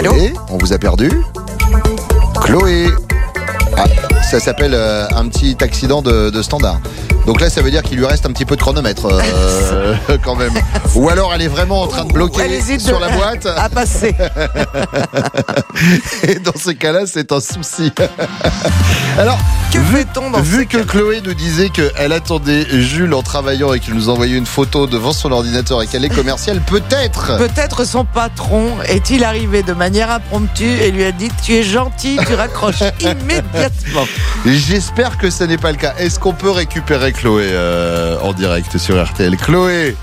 Chloé, on vous a perdu Chloé Ah, ça s'appelle euh, un petit accident de, de standard. Donc là, ça veut dire qu'il lui reste un petit peu de chronomètre euh, (laughs) quand même. Ou alors elle est vraiment en train de bloquer sur de- la boîte. (laughs) à passer. (laughs) Et dans ces cas-là, c'est un souci. Alors, que fait-on dans Vu que Chloé nous disait qu'elle attendait Jules en travaillant et qu'il nous envoyait une photo devant son ordinateur et qu'elle est commerciale, peut-être. Peut-être son patron est-il arrivé de manière impromptue et lui a dit Tu es gentil, tu raccroches (laughs) immédiatement. J'espère que ce n'est pas le cas. Est-ce qu'on peut récupérer Chloé euh, en direct sur RTL Chloé!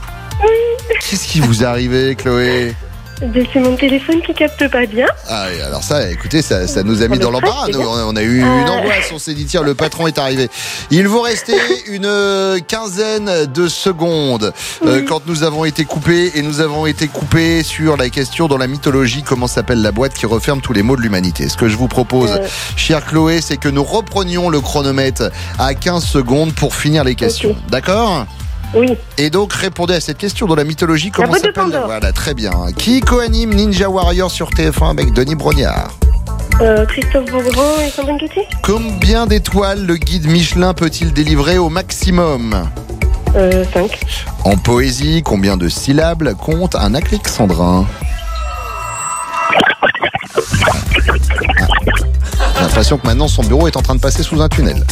Qu'est-ce qui vous est arrivé, Chloé? C'est mon téléphone qui capte pas bien. Ah, et alors ça, écoutez, ça, ça nous a mis dans l'embarras. On a eu une Euh. angoisse. On s'est dit, tiens, le patron est arrivé. Il vous restait une euh, quinzaine de secondes euh, quand nous avons été coupés. Et nous avons été coupés sur la question dans la mythologie, comment s'appelle la boîte qui referme tous les maux de l'humanité. Ce que je vous propose, Euh. chère Chloé, c'est que nous reprenions le chronomètre à 15 secondes pour finir les questions. D'accord? Oui. et donc répondez à cette question dans la mythologie comment s'appelle. Voilà, très bien. Qui co-anime Ninja Warrior sur TF1 avec Denis Brognard Euh, Christophe Beaugrand et Sandrine Gauthier Combien d'étoiles le guide Michelin peut-il délivrer au maximum Euh, 5. En poésie, combien de syllabes compte un alexandrin l'impression que maintenant son bureau est en train de passer sous un tunnel.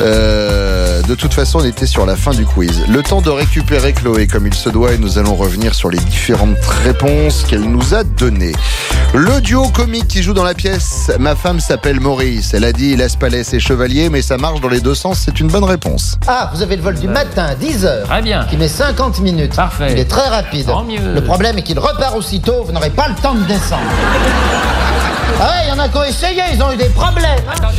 Euh, de toute façon, on était sur la fin du quiz. Le temps de récupérer Chloé comme il se doit et nous allons revenir sur les différentes réponses qu'elle nous a données. Le duo comique qui joue dans la pièce, ma femme s'appelle Maurice. Elle a dit Las Palais et Chevalier, mais ça marche dans les deux sens, c'est une bonne réponse. Ah, vous avez le vol du matin, 10h. Très bien. Qui met 50 minutes. Parfait. Il est très rapide. Tant mieux. Le problème est qu'il repart aussitôt, vous n'aurez pas le temps de descendre. (laughs) Ah ouais, il y en a qui ont essayé, ils ont eu des problèmes. Hein.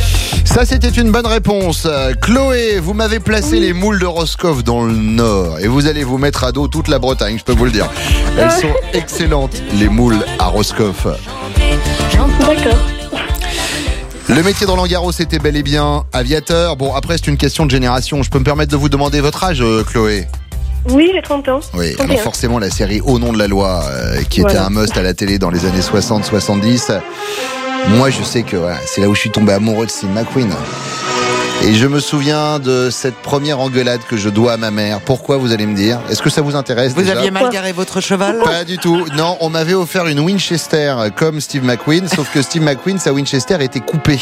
Ça, c'était une bonne réponse. Chloé, vous m'avez placé les moules de Roscoff dans le Nord et vous allez vous mettre à dos toute la Bretagne, je peux vous le dire. Elles sont excellentes, les moules à Roscoff. D'accord. Le métier de Roland Garros était bel et bien aviateur. Bon, après, c'est une question de génération. Je peux me permettre de vous demander votre âge, euh, Chloé? Oui, j'ai 30 ans. Oui, 31. alors forcément la série Au nom de la loi, euh, qui était un must à la télé dans les années 60-70. Moi, je sais que c'est là où je suis tombé amoureux de Steve McQueen. Et je me souviens de cette première engueulade que je dois à ma mère. Pourquoi vous allez me dire? Est-ce que ça vous intéresse Vous déjà? aviez mal garé votre cheval? Pas du tout. Non, on m'avait offert une Winchester comme Steve McQueen, sauf que Steve McQueen, sa Winchester était coupée.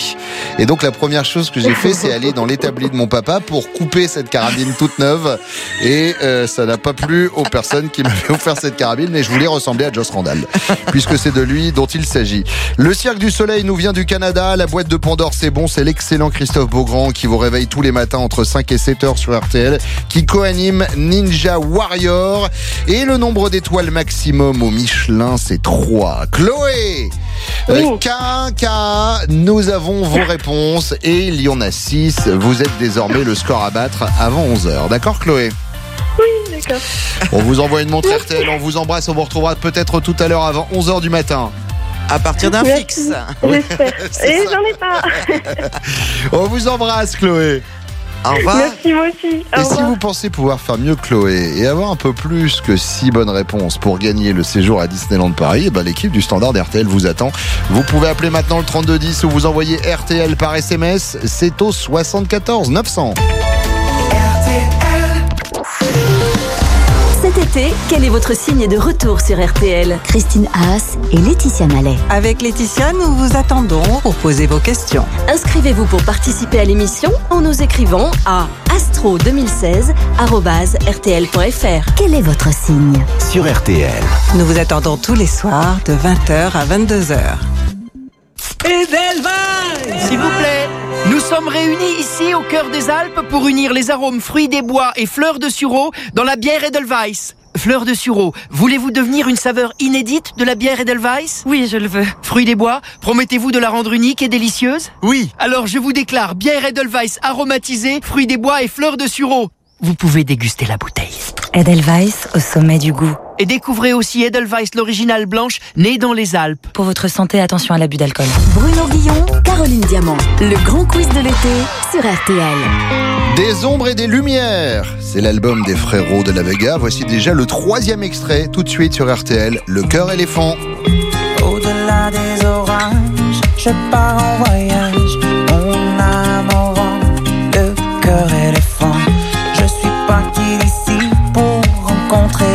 Et donc la première chose que j'ai fait, c'est aller dans l'établi de mon papa pour couper cette carabine toute neuve. Et euh, ça n'a pas plu aux personnes qui m'avaient offert cette carabine, mais je voulais ressembler à Joss Randall, puisque c'est de lui dont il s'agit. Le Cirque du Soleil nous vient du Canada. La boîte de Pandore, c'est bon. C'est l'excellent Christophe Beaugrand qui vous réveille tous les matins entre 5 et 7 heures sur RTL, qui co-anime Ninja Warrior. Et le nombre d'étoiles maximum au Michelin, c'est 3. Chloé euh, K1, K1, nous avons vos réponses et il y en a 6. Vous êtes désormais le score à battre avant 11h. D'accord, Chloé? Oui, d'accord. On vous envoie une montre RTL, on vous embrasse, on vous retrouvera peut-être tout à l'heure avant 11h du matin. À partir d'un fixe. J'espère. (laughs) Et j'en ai pas. On vous embrasse, Chloé. Au revoir. Merci, moi aussi. Au Et si vous pensez pouvoir faire mieux que Chloé et avoir un peu plus que 6 bonnes réponses pour gagner le séjour à Disneyland Paris, eh ben, l'équipe du Standard RTL vous attend. Vous pouvez appeler maintenant le 3210 ou vous envoyez RTL par SMS. C'est au 74 900. Quel est votre signe de retour sur RTL Christine Haas et Laetitia Mallet. Avec Laetitia, nous vous attendons pour poser vos questions. Inscrivez-vous pour participer à l'émission en nous écrivant à astro2016.rtl.fr. Quel est votre signe? Sur RTL. Nous vous attendons tous les soirs de 20h à 22h. Edelweiss S'il vous plaît, nous sommes réunis ici au cœur des Alpes pour unir les arômes fruits des bois et fleurs de sureau dans la bière Edelweiss. Fleurs de sureau, voulez-vous devenir une saveur inédite de la bière Edelweiss? Oui, je le veux. Fruits des bois, promettez-vous de la rendre unique et délicieuse? Oui. Alors je vous déclare bière Edelweiss aromatisée, fruits des bois et fleurs de sureau. Vous pouvez déguster la bouteille. Edelweiss au sommet du goût. Et découvrez aussi Edelweiss l'original blanche, née dans les Alpes. Pour votre santé, attention à l'abus d'alcool. Bruno Guillon, Caroline Diamant. Le grand quiz de l'été sur RTL. Des ombres et des lumières. C'est l'album des frérots de la Vega. Voici déjà le troisième extrait tout de suite sur RTL. Le cœur éléphant. Au-delà des orages, je pars en voyage. Mon âme vent, le cœur éléphant. Je suis parti d'ici pour rencontrer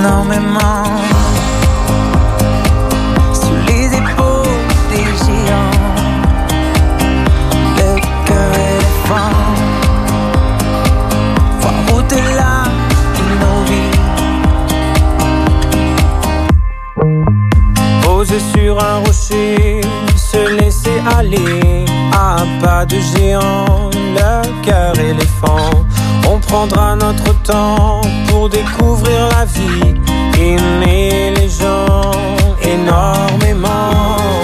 énormément. Sous les épaules des géants, le cœur éléphant. Voir au-delà de nos vies. Poser sur un rocher, se laisser aller à pas de géant, le cœur éléphant. On prendra notre temps pour découvrir la vie, aimer les gens énormément.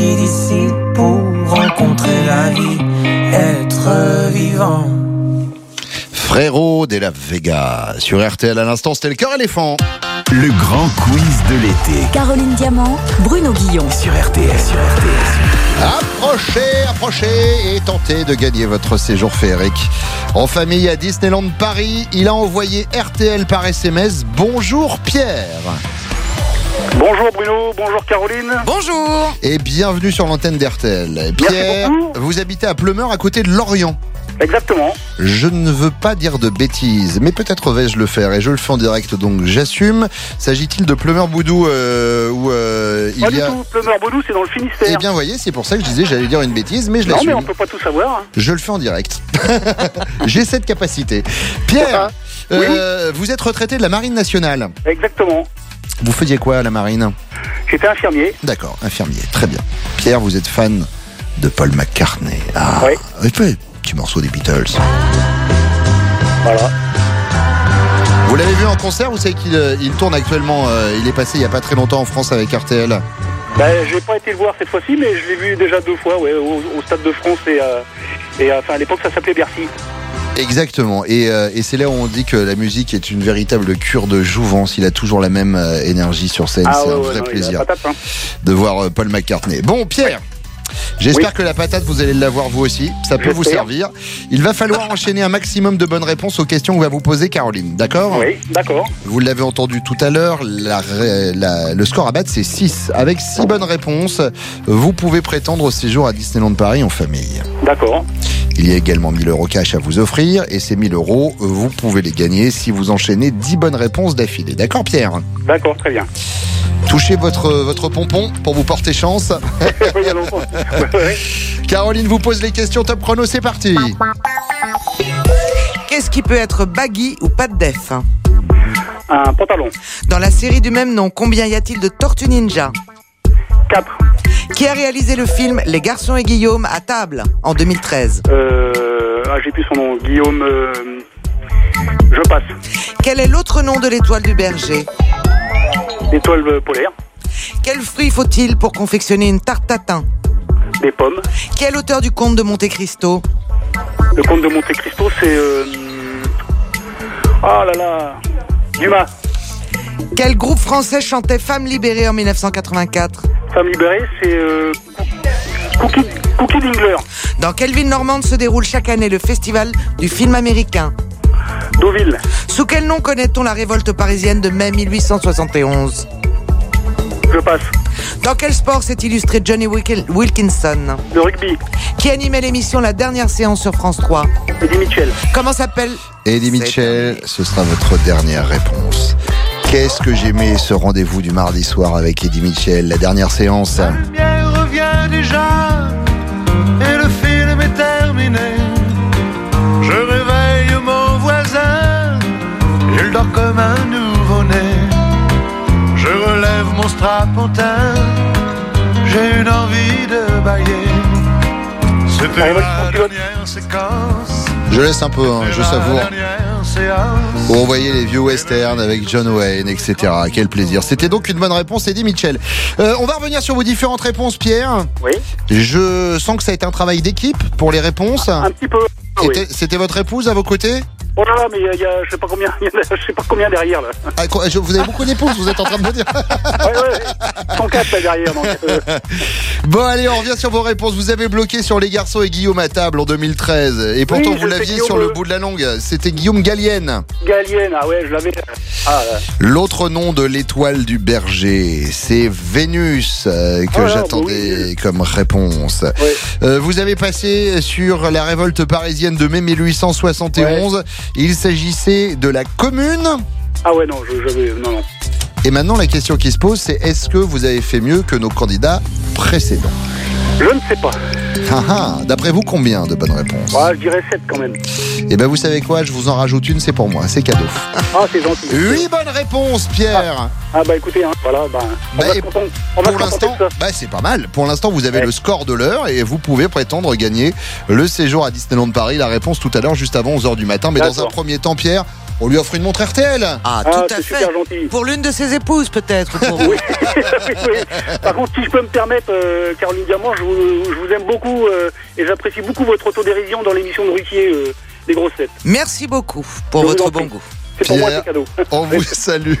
D'ici pour rencontrer la vie, être vivant. Frérot de la Vega sur RTL à l'instant, c'était le cœur éléphant. Le grand quiz de l'été. Caroline Diamant, Bruno Guillon. Sur RTL, sur RTL. Approchez, approchez et tentez de gagner votre séjour féerique. En famille à Disneyland Paris, il a envoyé RTL par SMS. Bonjour Pierre. Bonjour Bruno, bonjour Caroline. Bonjour. Et bienvenue sur l'antenne d'RTL. Pierre, vous habitez à Pleumeur à côté de Lorient. Exactement. Je ne veux pas dire de bêtises, mais peut-être vais-je le faire et je le fais en direct, donc j'assume. S'agit-il de Plumeur Boudou euh, où euh, Pas il du y a... tout, Plumeur Boudou, c'est dans le Finistère. Eh bien, voyez, c'est pour ça que je disais j'allais dire une bêtise, mais je non, mais l'assume. on peut pas tout savoir. hein. Je le fais en direct. (laughs) J'ai cette capacité. Pierre, euh, vous êtes retraité de la Marine nationale. Exactement. Vous faisiez quoi à la Marine J'étais infirmier. D'accord, infirmier, très bien. Pierre, vous êtes fan de Paul McCartney. Ah, oui. petit morceau des Beatles. Voilà. Vous l'avez vu en concert Vous savez qu'il euh, il tourne actuellement, euh, il est passé il n'y a pas très longtemps en France avec RTL. Ben, j'ai pas été le voir cette fois-ci, mais je l'ai vu déjà deux fois, ouais, au, au Stade de France et, euh, et enfin à l'époque ça s'appelait Bercy. Exactement, et, euh, et c'est là où on dit que la musique est une véritable cure de jouvence. Il a toujours la même euh, énergie sur scène, Ah c'est ouais, un ouais, vrai non, plaisir hein. de voir euh, Paul McCartney. Bon, Pierre, j'espère que la patate, vous allez l'avoir vous aussi. Ça peut vous servir. Il va falloir (laughs) enchaîner un maximum de bonnes réponses aux questions que va vous poser Caroline, d'accord Oui, d'accord. Vous l'avez entendu tout à l'heure, la ré- la- le score à battre c'est 6. Avec 6 bonnes réponses, vous pouvez prétendre au séjour à Disneyland Paris en famille. D'accord. Il y a également 1000 euros cash à vous offrir et ces 1000 euros, vous pouvez les gagner si vous enchaînez 10 bonnes réponses d'affilée. D'accord Pierre D'accord, très bien. Touchez votre, votre pompon pour vous porter chance. (laughs) Caroline vous pose les questions top chrono, c'est parti. Qu'est-ce qui peut être baggy ou pas de def Un pantalon. Dans la série du même nom, combien y a-t-il de Tortues Ninja 4. Qui a réalisé le film Les garçons et Guillaume à table en 2013 Euh, ah, j'ai plus son nom. Guillaume. euh, je passe. Quel est l'autre nom de l'étoile du berger L'étoile euh, polaire. Quel fruit faut-il pour confectionner une tarte tatin Des pommes. Quel auteur du conte de Monte Cristo Le comte de Monte Cristo, c'est. Euh... Ah là là. Dumas. Quel groupe français chantait Femmes libérées en 1984 Femme libérée, c'est. Euh... Cookie, Cookie Dingler. Dans quelle ville normande se déroule chaque année le festival du film américain Deauville. Sous quel nom connaît-on la révolte parisienne de mai 1871 Je passe. Dans quel sport s'est illustré Johnny Wilkin- Wilkinson Le rugby. Qui animait l'émission La dernière séance sur France 3 Eddie Mitchell. Comment s'appelle Eddie Mitchell, ce sera votre dernière réponse. Qu'est-ce que j'aimais ce rendez-vous du mardi soir avec Eddie Mitchell, la dernière séance lumière revient déjà et le film est terminé. Je réveille mon voisin, il dort comme un strapontin, j'ai une envie de bailler. C'était la dernière séquence, Je laisse un peu, hein, je savoure. on voyait les vieux westerns avec John Wayne, etc. Quel plaisir. C'était donc une bonne réponse, Eddie Mitchell. Euh, on va revenir sur vos différentes réponses, Pierre. Oui. Je sens que ça a été un travail d'équipe pour les réponses. Un petit peu. C'était c'était votre épouse à vos côtés? Oh là là, mais il y a, il y a- je sais pas combien, (laughs) y a- je sais pas combien derrière là. Ah, je- Vous avez beaucoup d'épouses, vous êtes en train de me dire. Ouais, ouais, ouais. 104 là derrière. Donc, euh, (laughs) Bon, allez, on revient sur vos réponses. Vous avez bloqué sur les garçons et Guillaume à table en 2013. Et pourtant, Oui, vous l'aviez sur le euh, bout de la langue. C'était Guillaume Gallienne. Gallienne, ah ouais, je l'avais. Ah. L'autre nom de l'étoile du berger, c'est Vénus, euh, que Ah, bah j'attendais comme réponse. Euh, vous avez passé sur la révolte parisienne de mai 1871. Il s'agissait de la commune. ah ouais, non, je, j'avais. Non, non. Et maintenant, la question qui se pose, c'est est-ce que vous avez fait mieux que nos candidats précédents Je ne sais pas. Ah ah, D'après vous, combien de bonnes réponses Ah, je dirais 7 quand même. Eh ben, vous savez quoi Je vous en rajoute une, c'est pour moi, c'est cadeau. Ah, c'est gentil. 8 bonnes réponses, Pierre Ah, bah écoutez, hein, voilà, bah, on Bah, va et se contenter- on va Pour l'instant, bah, c'est pas mal. Pour l'instant, vous avez Ouais. le score de l'heure et vous pouvez prétendre gagner le séjour à Disneyland Paris. La réponse tout à l'heure, juste avant 11h du matin. Mais dans un premier temps, Pierre, on lui offre une montre RTL. Ah, Ah, tout à c'est fait. super gentil. Pour l'une de ses épouses, peut-être. (laughs) Oui, oui, oui. Par contre, si je peux me permettre, euh, Caroline Diamant, je vous, je vous aime beaucoup euh, et j'apprécie beaucoup votre autodérision dans l'émission de Ruquier euh, des grosses têtes. Merci beaucoup pour Je votre bon goût. C'est pour moi, Pierre, c'est cadeau. On vous salue.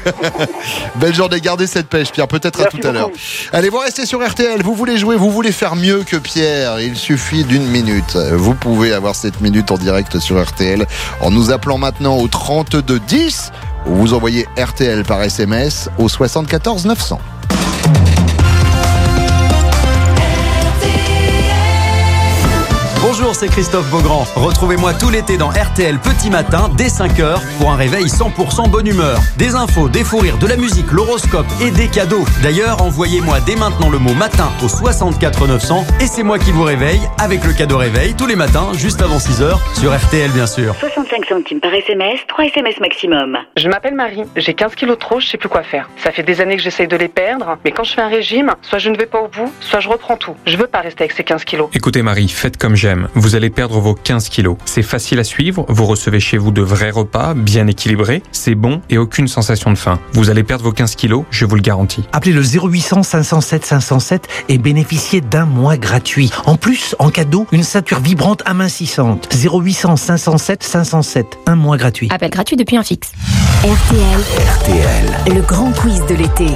(laughs) Belle journée, gardez cette pêche, Pierre. Peut-être à tout à l'heure. Allez, vous restez sur RTL. Vous voulez jouer, vous voulez faire mieux que Pierre. Il suffit d'une minute. Vous pouvez avoir cette minute en direct sur RTL en nous appelant maintenant au 32 10 ou vous envoyez RTL par SMS au 74 900. Bonjour, c'est Christophe Beaugrand. Retrouvez-moi tout l'été dans RTL Petit Matin dès 5h pour un réveil 100% bonne humeur. Des infos, des fous rires, de la musique, l'horoscope et des cadeaux. D'ailleurs, envoyez-moi dès maintenant le mot matin au 64 900 et c'est moi qui vous réveille avec le cadeau réveil tous les matins juste avant 6h sur RTL bien sûr. 65 centimes par SMS, 3 SMS maximum. Je m'appelle Marie, j'ai 15 kilos de trop, je sais plus quoi faire. Ça fait des années que j'essaye de les perdre, mais quand je fais un régime, soit je ne vais pas au bout, soit je reprends tout. Je veux pas rester avec ces 15 kilos. Écoutez Marie, faites comme j'aime. Vous allez perdre vos 15 kilos. C'est facile à suivre, vous recevez chez vous de vrais repas, bien équilibrés, c'est bon et aucune sensation de faim. Vous allez perdre vos 15 kilos, je vous le garantis. Appelez le 0800 507 507 et bénéficiez d'un mois gratuit. En plus, en cadeau, une ceinture vibrante amincissante. 0800 507 507, un mois gratuit. Appel gratuit depuis un fixe. RTL. RTL. Le grand quiz de l'été.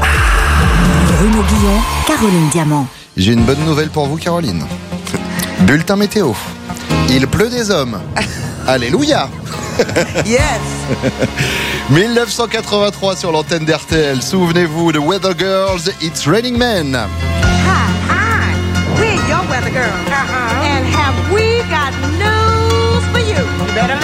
Bruno Guillon, Caroline Diamant. J'ai une bonne nouvelle pour vous, Caroline. Bulletin (laughs) météo. Il pleut des hommes. (laughs) Alléluia Yes (laughs) 1983 sur l'antenne d'RTL. Souvenez-vous de Weather Girls, It's Raining Men. Hi, we're your weather girl. And have we got news for you? You better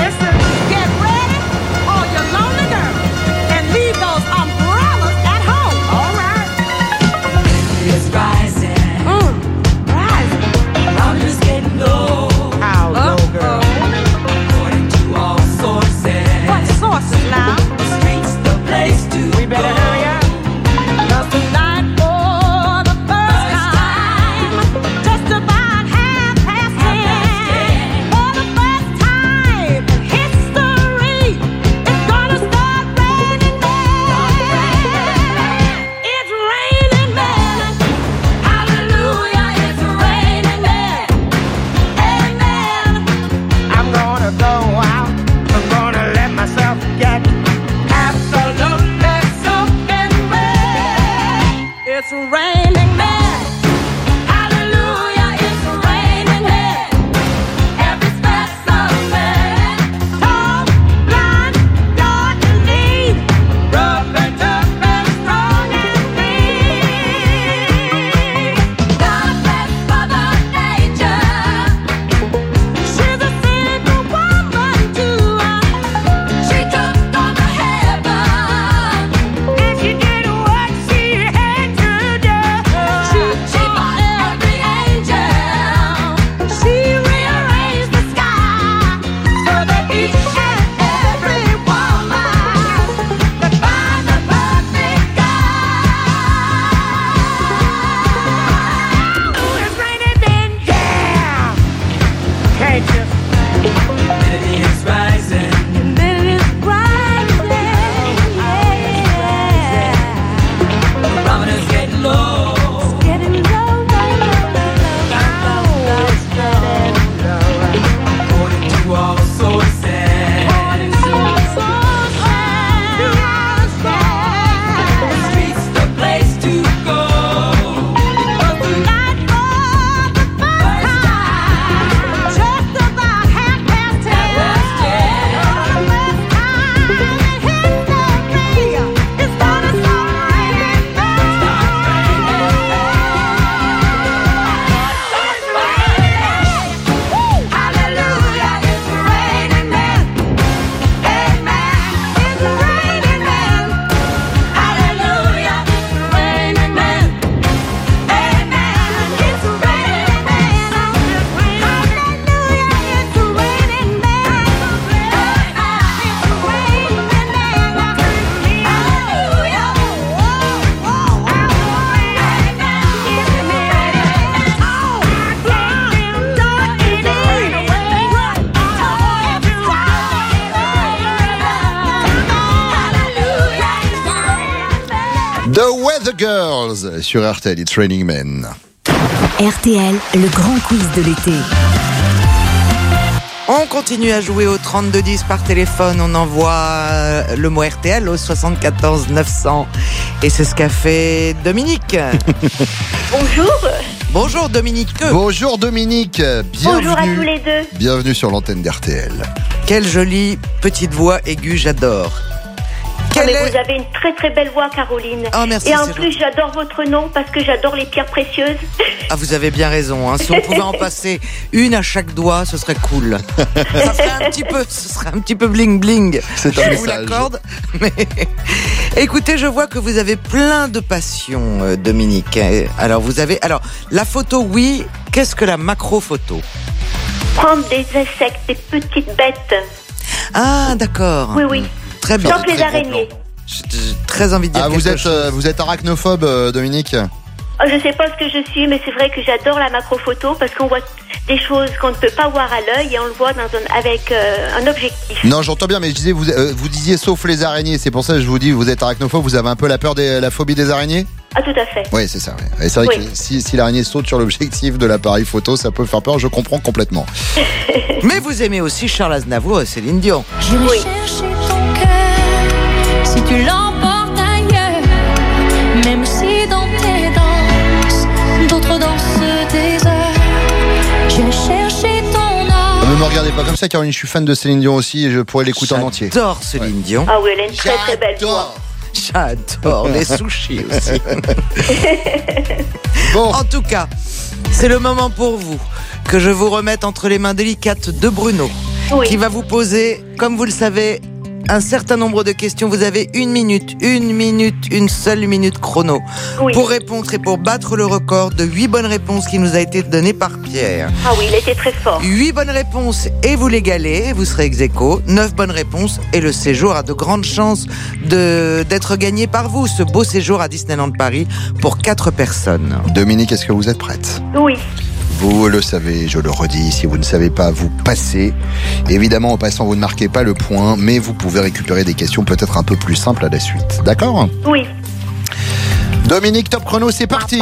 sur RTL, it's Training Men. RTL, le grand quiz de l'été. On continue à jouer au 3210 par téléphone. On envoie euh, le mot RTL au 74 900. Et c'est ce qu'a fait Dominique. (laughs) Bonjour. Bonjour Dominique. Bonjour Dominique. Bienvenue. Bonjour à tous les deux. Bienvenue sur l'antenne d'RTL. Quelle jolie petite voix aiguë, j'adore. Ah, mais vous avez une très très belle voix, Caroline. Oh, merci, Et en plus, j'adore votre nom parce que j'adore les pierres précieuses. Ah, vous avez bien raison. hein. Si on pouvait en (laughs) passer une à chaque doigt, ce serait cool. (laughs) Ça ferait un petit peu, ce serait un petit peu bling bling. C'est un Je vous message. l'accorde. Mais (laughs) écoutez, je vois que vous avez plein de passions, euh, Dominique. Alors vous avez, alors la photo, oui. Qu'est-ce que la macro photo Prendre des insectes, des petites bêtes. Ah, d'accord. Oui, oui. Très bien. Donc les araignées. J'ai très envie de dire Ah, vous êtes, chose. euh, vous êtes arachnophobe, euh, Dominique Oh, je sais pas ce que je suis, mais c'est vrai que j'adore la macro-photo parce qu'on voit des choses qu'on ne peut pas voir à l'œil et on le voit dans un- avec euh, un objectif. Non, j'entends bien, mais je disais, vous, euh, vous disiez sauf les araignées. C'est pour ça que je vous dis, vous êtes arachnophobe, vous avez un peu la peur des, la phobie des araignées Ah, tout à fait. Oui, c'est ça. ouais. Et c'est vrai Oui. que si, si l'araignée saute sur l'objectif de l'appareil photo, ça peut faire peur. Je comprends complètement. (laughs) Mais vous aimez aussi Charles Aznavour et Céline Dion. Je vais tu l'emportes ailleurs, même si dans tes danses, d'autres dansent des heures. Je vais chercher ton âme. Ne me regardez pas comme ça, Caroline. Je suis fan de Céline Dion aussi et je pourrais l'écouter en entier. J'adore Céline Dion. Ah oui, elle a une très très belle voix. J'adore les sushis aussi. (laughs) En tout cas, c'est le moment pour vous que je vous remette entre les mains délicates de Bruno, qui va vous poser, comme vous le savez, un certain nombre de questions. Vous avez une minute, une minute, une seule minute chrono pour répondre et pour battre le record de 8 bonnes réponses qui nous a été donné par Pierre. Ah oui, il était très fort. 8 bonnes réponses et vous l'égalez, vous serez ex aequo. 9 bonnes réponses et le séjour a de grandes chances de- d'être gagné par vous. Ce beau séjour à Disneyland Paris pour 4 personnes. Dominique, est-ce que vous êtes prête? Oui. Vous le savez, je le redis, si vous ne savez pas, vous passez. Évidemment, en passant, vous ne marquez pas le point, mais vous pouvez récupérer des questions peut-être un peu plus simples à la suite. D'accord Oui. Dominique, top chrono, c'est parti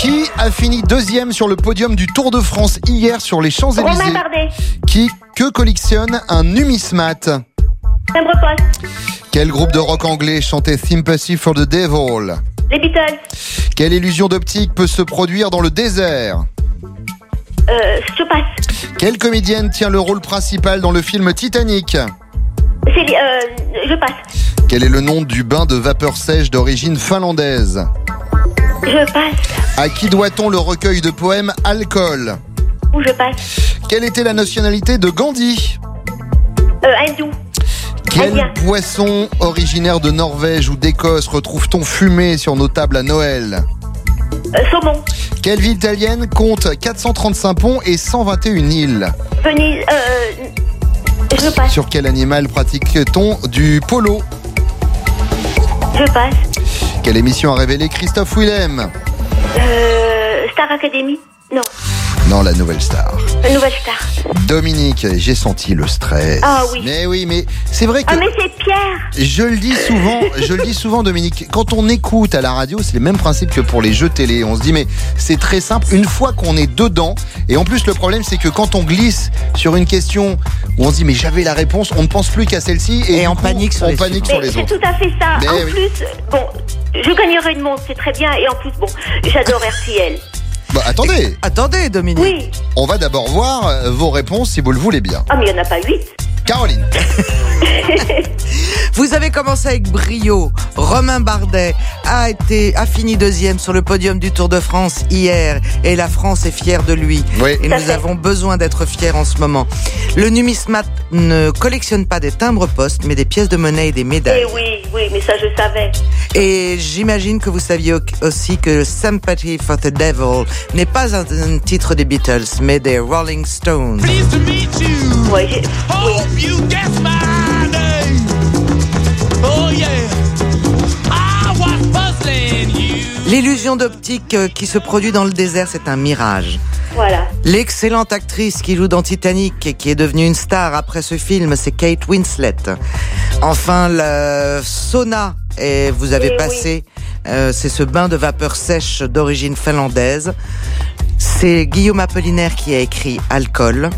Qui a fini deuxième sur le podium du Tour de France hier sur les Champs-Élysées. Qui que collectionne un numismate. Quel groupe de rock anglais chantait Sympathy for the Devil? Les Beatles. Quelle illusion d'optique peut se produire dans le désert? Euh, je passe. Quelle comédienne tient le rôle principal dans le film Titanic? C'est euh, je passe. Quel est le nom du bain de vapeur sèche d'origine finlandaise? Je passe. À qui doit-on le recueil de poèmes Alcool? Ou je passe. Quelle était la nationalité de Gandhi? Euh, hindou. Quel poisson originaire de Norvège ou d'Écosse retrouve-t-on fumé sur nos tables à Noël Euh, saumon. Quelle ville italienne compte 435 ponts et 121 îles Venise. Euh, je passe. Sur quel animal pratique-t-on du polo Je passe. Quelle émission a révélé Christophe Willem Euh, Star Academy. Non. Non, la nouvelle star. La nouvelle star. Dominique, j'ai senti le stress. Ah oui. Mais oui, mais c'est vrai que Ah, mais c'est Pierre. je le dis souvent, je le dis souvent, Dominique. Quand on écoute à la radio, c'est le même principe que pour les jeux télé. On se dit, mais c'est très simple. Une fois qu'on est dedans, et en plus le problème, c'est que quand on glisse sur une question où on se dit, mais j'avais la réponse, on ne pense plus qu'à celle-ci, et, on coup, panique sur on les panique sur Mais les c'est autres. tout à fait ça. Mais en oui. plus, bon, je gagnerai une montre, c'est très bien. Et en plus, bon, j'adore (laughs) RTL. Bah, attendez. Attendez, Dominique. Oui. On va d'abord voir euh, vos réponses si vous le voulez bien. Ah, mais il n'y en a pas huit. Caroline. (laughs) Vous avez commencé avec brio. Romain Bardet a été a fini deuxième sur le podium du Tour de France hier et la France est fière de lui. Et Tout à nous fait. avons besoin d'être fiers en ce moment. Le numismate ne collectionne pas des timbres-poste mais des pièces de monnaie et des médailles. Eh oui, oui, mais ça, je savais. Et j'imagine que vous saviez au- aussi que Sympathy for the Devil n'est pas un, titre des Beatles mais des Rolling Stones. Ouais, j'ai- yeah. I was puzzling you. L'illusion d'optique euh, qui se produit dans le désert, c'est un mirage. Voilà. L'excellente actrice qui joue dans Titanic et qui est devenue une star après ce film, c'est Kate Winslet. Enfin, le sauna et vous avez Eh oui. passé, euh, c'est ce bain de vapeur sèche d'origine finlandaise. C'est Guillaume Apollinaire qui a écrit Alcool.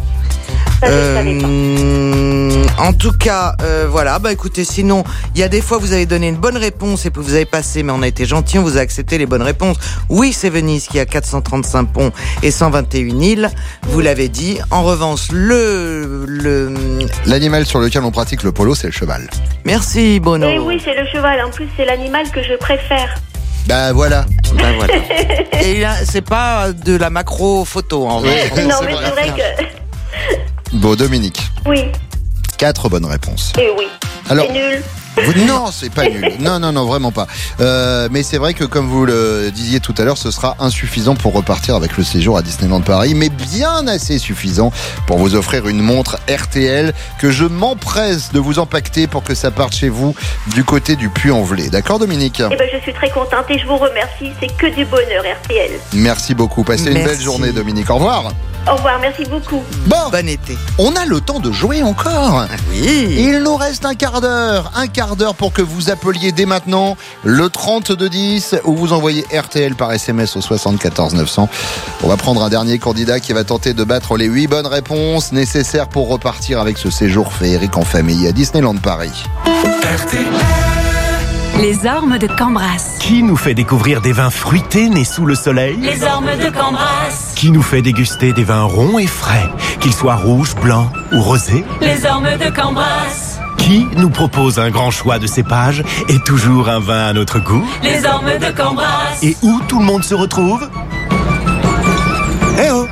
Euh, en tout cas, euh, voilà. Bah écoutez, sinon, il y a des fois vous avez donné une bonne réponse et puis vous avez passé, mais on a été gentil, on vous a accepté les bonnes réponses. Oui, c'est Venise qui a 435 ponts et 121 îles. Vous l'avez dit. En revanche, le le. L'animal sur lequel on pratique le polo, c'est le cheval. Merci Bono. Et Eh oui, c'est le cheval. En plus, c'est l'animal que je préfère. Bah voilà. Bah voilà. (laughs) Et là, c'est pas de la macro photo en vrai. non, mais c'est vrai que. Bon, Dominique, Oui, quatre bonnes réponses. et oui. Alors- c'est nul. Vous- non, c'est pas nul. Non, non, non, vraiment pas. Euh, mais c'est vrai que, comme vous le disiez tout à l'heure, ce sera insuffisant pour repartir avec le séjour à Disneyland Paris, mais bien assez suffisant pour vous offrir une montre RTL que je m'empresse de vous empaqueter pour que ça parte chez vous du côté du Puy-en-Velay. D'accord, Dominique? Eh ben, je suis très contente et je vous remercie. C'est que du bonheur, RTL. Merci beaucoup. Passez une belle journée, Dominique. Au revoir. Au revoir, merci beaucoup. Bon, Bon été. on a le temps de jouer encore. Oui. Il nous reste un quart d'heure, un quart d'heure pour que vous appeliez dès maintenant le 3210 ou vous envoyez RTL par SMS au 74 900. On va prendre un dernier candidat qui va tenter de battre les 8 bonnes réponses nécessaires pour repartir avec ce séjour féerique en famille à Disneyland Paris. Les ormes de Cambras. Qui nous fait découvrir des vins fruités nés sous le soleil? Les ormes de Cambras. Qui nous fait déguster des vins ronds et frais, qu'ils soient rouges, blancs ou rosés? Les ormes de Cambras. Qui nous propose un grand choix de cépages et toujours un vin à notre goût Les ormes de Cambras. Et où tout le monde se retrouve Eh oh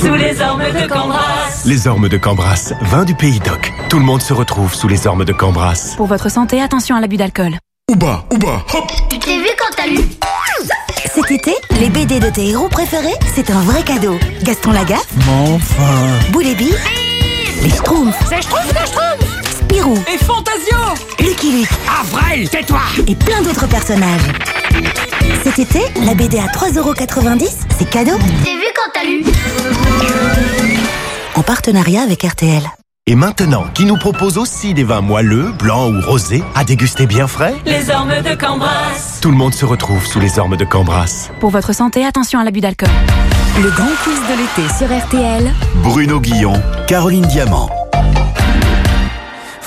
Sous les ormes de Cambras. Les ormes de Cambras, vin du pays d'Oc. Tout le monde se retrouve sous les ormes de Cambras. Pour votre santé, attention à l'abus d'alcool. Ouba, ouba, hop Tu t'es vu quand t'as lu Cet été, les BD de tes héros préférés, c'est un vrai cadeau. Gaston Lagaffe, Mais enfin Boulébi, les Schtroumpfs, C'est Schtroumpf de Schtroumpf. Spirou, Et Fantasio. Lucky Luke Avril, tais-toi. et plein d'autres personnages. Cet été, la BD à 3,90€, c'est cadeau. T'es vu quand t'as lu En partenariat avec RTL. Et maintenant, qui nous propose aussi des vins moelleux, blancs ou rosés, à déguster bien frais? Les ormes de Cambras. Tout le monde se retrouve sous les ormes de Cambras. Pour votre santé, attention à l'abus d'alcool. Le grand quiz de l'été sur RTL. Bruno Guillon, Caroline Diamant.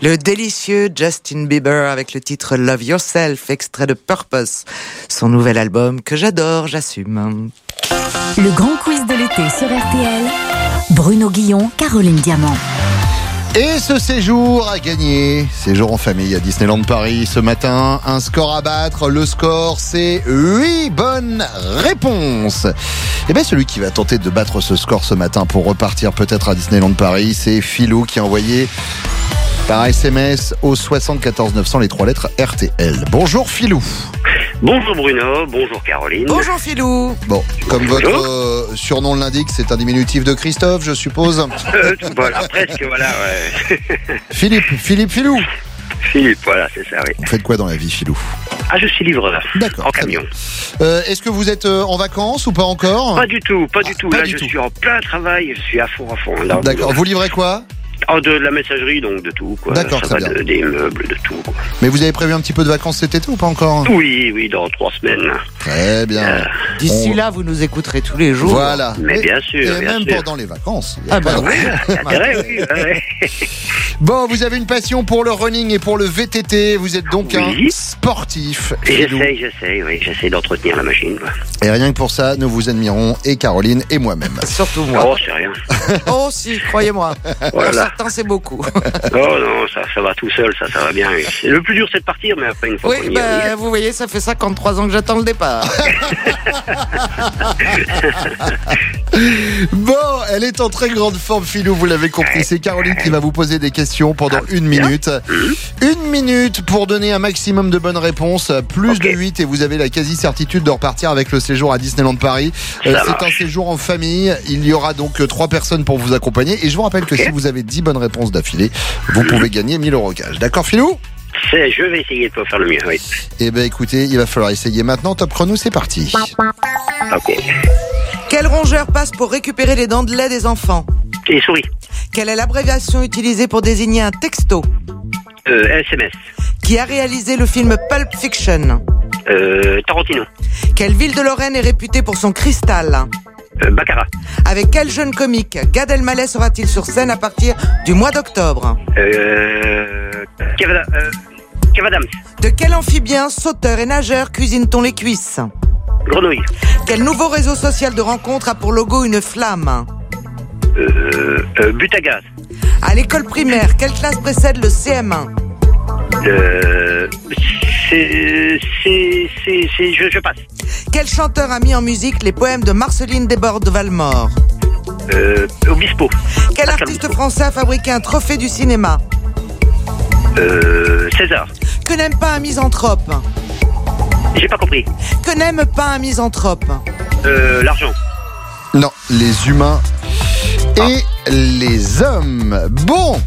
Le délicieux Justin Bieber avec le titre Love Yourself, extrait de Purpose, son nouvel album que j'adore, j'assume. Le grand quiz de l'été sur RTL. Bruno Guillon, Caroline Diamant. Et ce séjour a gagné. Séjour en famille à Disneyland Paris ce matin. Un score à battre. Le score, c'est 8 bonnes réponses. Et bien, celui qui va tenter de battre ce score ce matin pour repartir peut-être à Disneyland Paris, c'est Philou qui a envoyé par SMS au 74 900 les trois lettres RTL. Bonjour Philou. Bonjour Bruno, bonjour Caroline. Bonjour Philou. Bon, comme votre euh, surnom l'indique, c'est un diminutif de Christophe, je suppose. (laughs) Euh, voilà, presque, voilà, ouais. (laughs) Philippe, Philippe Philou. Philippe, voilà, c'est ça, oui. Vous faites quoi dans la vie, Philou? Ah, je suis livreur. D'accord. En camion. Euh, Est-ce que vous êtes euh, en vacances ou pas encore? Pas du tout, pas du tout. pas Là, du je tout. suis en plein travail, je suis à fond, à fond. D'accord. Vous livrez quoi? Oh, de la messagerie, donc de tout, quoi. D'accord, Ça très va bien. de- des meubles, de tout, quoi. Mais vous avez prévu un petit peu de vacances cet été ou pas encore Oui, oui, dans trois semaines. Très bien. D'ici On- là, vous nous écouterez tous les jours. Voilà. Mais Et- bien sûr, Et bien même sûr. pendant les vacances. il y a Ah bah oui. (laughs) Intérêt, oui, ouais. (laughs) Bon, vous avez une passion pour le running et pour le VTT. Vous êtes donc un Oui. sportif. Et Philou. J'essaye, j'essaye, oui, j'essaie d'entretenir la machine, quoi. Et rien que pour ça, nous vous admirons, et Caroline et moi-même. Surtout moi. Oh, c'est rien. Oh si, croyez-moi. Voilà. C'est beaucoup. (laughs) Oh non, ça, ça va tout seul, ça, ça va bien. Le plus dur, c'est de partir, mais après, une fois Oui, bah, vous voyez, ça fait 53 ans que j'attends le départ. (laughs) Bon, elle est en très grande forme, Philou, vous l'avez compris. C'est Caroline qui va vous poser des questions pendant une minute. Une minute pour donner un maximum de bonnes réponses, plus de 8 et vous avez la quasi-certitude de repartir avec le séjour à Disneyland Paris. Euh, C'est un séjour en famille. Il y aura donc euh, trois personnes pour vous accompagner. Et je vous rappelle que si vous avez 10 bonnes réponses d'affilée, vous pouvez gagner 1000 euros cash. D'accord, Philou? C'est- Je vais essayer de faire le mieux, oui. Eh ben écoutez, il va falloir essayer maintenant. Top chrono, c'est parti. Ok. Quel rongeur passe pour récupérer les dents de lait des enfants? Et souris. Quelle est l'abréviation utilisée pour désigner un texto? Euh, SMS. Qui a réalisé le film Pulp Fiction? Euh, Tarantino. Quelle ville de Lorraine est réputée pour son cristal? Euh, Baccarat. Avec quel jeune comique Gad Elmaleh sera-t-il sur scène à partir du mois d'octobre? Euh, Cavada, euh. De quel amphibien, sauteur et nageur cuisine-t-on les cuisses? Grenouille. Quel nouveau réseau social de rencontre a pour logo une flamme? Euh, euh, but à gaz. À l'école primaire, quelle classe précède le CM1 Euh, c'est, c'est, c'est, c'est, je, je passe. Quel chanteur a mis en musique les poèmes de Marceline Desbordes de Valmore Euh, Obispo. Quel artiste français a fabriqué un trophée du cinéma Euh, César. Que n'aime pas un misanthrope J'ai pas compris. Que n'aime pas un misanthrope Euh, l'argent. Non, les humains et les hommes. Bon,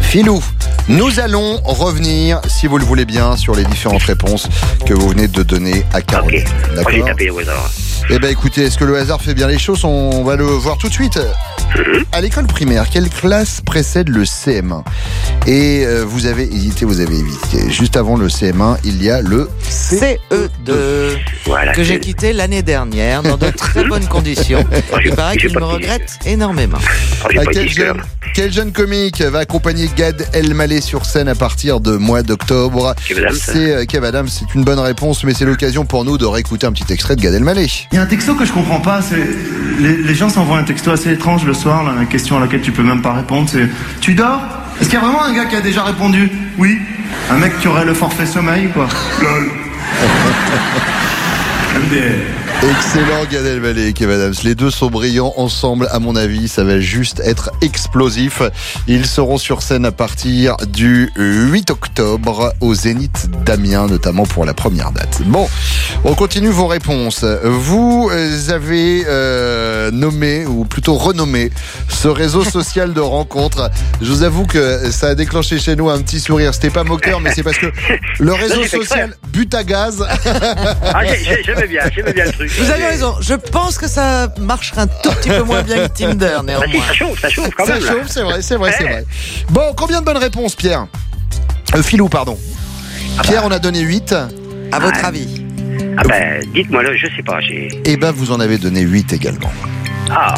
Philou, nous allons revenir, si vous le voulez bien, sur les différentes réponses que vous venez de donner à Caroline. D'accord. Eh ben écoutez, est-ce que le hasard fait bien les choses? On va le voir tout de suite. À l'école primaire, quelle classe précède le CM1 Et euh, vous avez hésité, vous avez évité. Juste avant le CM1, il y a le CE2 Voilà. que j'ai quitté l'année dernière dans de très bonnes conditions. (laughs) Il paraît j'ai qu'il pas me de regrette énormément. Oh, j'ai Ah, pas quel, jeune, quel jeune comique va accompagner Gad Elmaleh sur scène à partir de mois d'octobre? Kev Adams. C'est euh, Kev Adams, c'est une bonne réponse, mais c'est l'occasion pour nous de réécouter un petit extrait de Gad Elmaleh. Il y a un texto que je comprends pas, c'est les, les gens s'envoient un texto assez étrange le soir, là, la question à laquelle tu peux même pas répondre, c'est Tu dors? Est-ce qu'il y a vraiment un gars qui a déjà répondu? Oui. Un mec qui aurait le forfait sommeil, quoi. Lol. MDR. Excellent Gad Elmaleh et Kev Adams. Les deux sont brillants ensemble, à mon avis, ça va juste être explosif. Ils seront sur scène à partir du 8 octobre au Zénith d'Amiens, notamment pour la première date. Bon, on continue vos réponses. Vous avez euh, nommé, ou plutôt renommé, ce réseau social de rencontres. Je vous avoue que ça a déclenché chez nous un petit sourire. C'était pas moqueur, mais c'est parce que le réseau social but à gaz. Ah, j'ai- j'ai- j'aimais bien, j'aimais bien le truc. Vous avez raison, je pense que ça marcherait un tout petit peu moins bien que Tinder Bah, néanmoins. ça chauffe, ça chauffe quand Ça même. là. chauffe, c'est vrai, c'est vrai, c'est vrai. Bon, combien de bonnes réponses, Pierre euh, Philou, pardon. Pierre, on a donné 8. À votre avis Ah ben, dites-moi là, je sais pas, j'ai... Et ben, vous en avez donné 8 également. Ah,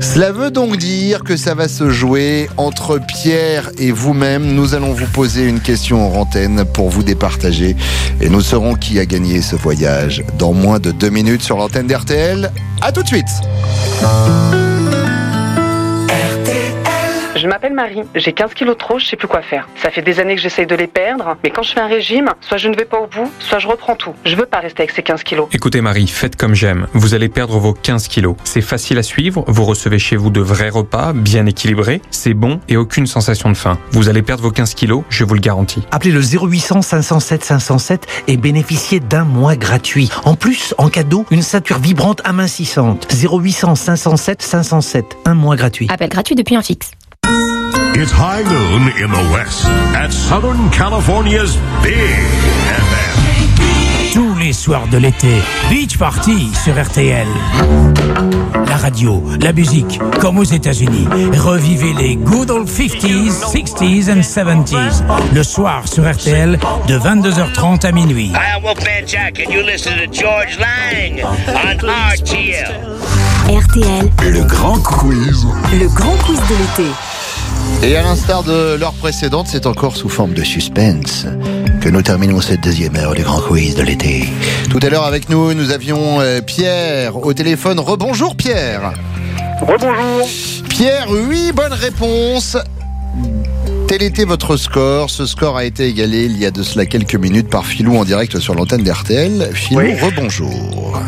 Cela veut donc dire que ça va se jouer entre Pierre et vous-même. Nous allons vous poser une question en antenne pour vous départager. Et nous saurons qui a gagné ce voyage dans moins de deux minutes sur l'antenne d'RTL. À tout de suite Je m'appelle Marie, j'ai 15 kilos de trop, je sais plus quoi faire. Ça fait des années que j'essaye de les perdre, mais quand je fais un régime, soit je ne vais pas au bout, soit je reprends tout. Je veux pas rester avec ces 15 kilos. Écoutez Marie, faites comme j'aime. Vous allez perdre vos 15 kilos. C'est facile à suivre, vous recevez chez vous de vrais repas, bien équilibrés, c'est bon et aucune sensation de faim. Vous allez perdre vos 15 kilos, je vous le garantis. Appelez le 0800 507 507 et bénéficiez d'un mois gratuit. En plus, en cadeau, une ceinture vibrante amincissante. 0800 507 507, un mois gratuit. Appel gratuit depuis un fixe. It's high noon in the West at Southern California's Big FM. Les soirs de l'été, Beach Party sur RTL. La radio, la musique, comme aux États-Unis. Revivez les good old 50s, 60s and 70s. Le soir sur RTL de 22h30 à minuit. Hi, I'm Wolfman Jack, and you listen to George Lang on RTL. RTL, Le grand quiz. le grand quiz de l'été. Et à l'instar de l'heure précédente, c'est encore sous forme de suspense que nous terminons cette deuxième heure du grand quiz de l'été. Tout à l'heure avec nous, nous avions euh, Pierre au téléphone. Rebonjour Pierre. Rebonjour. Pierre, oui, bonne réponse. Tel était votre score? Ce score a été égalé il y a de cela quelques minutes par Philou en direct sur l'antenne d'RTL. Philou, Oui. rebonjour.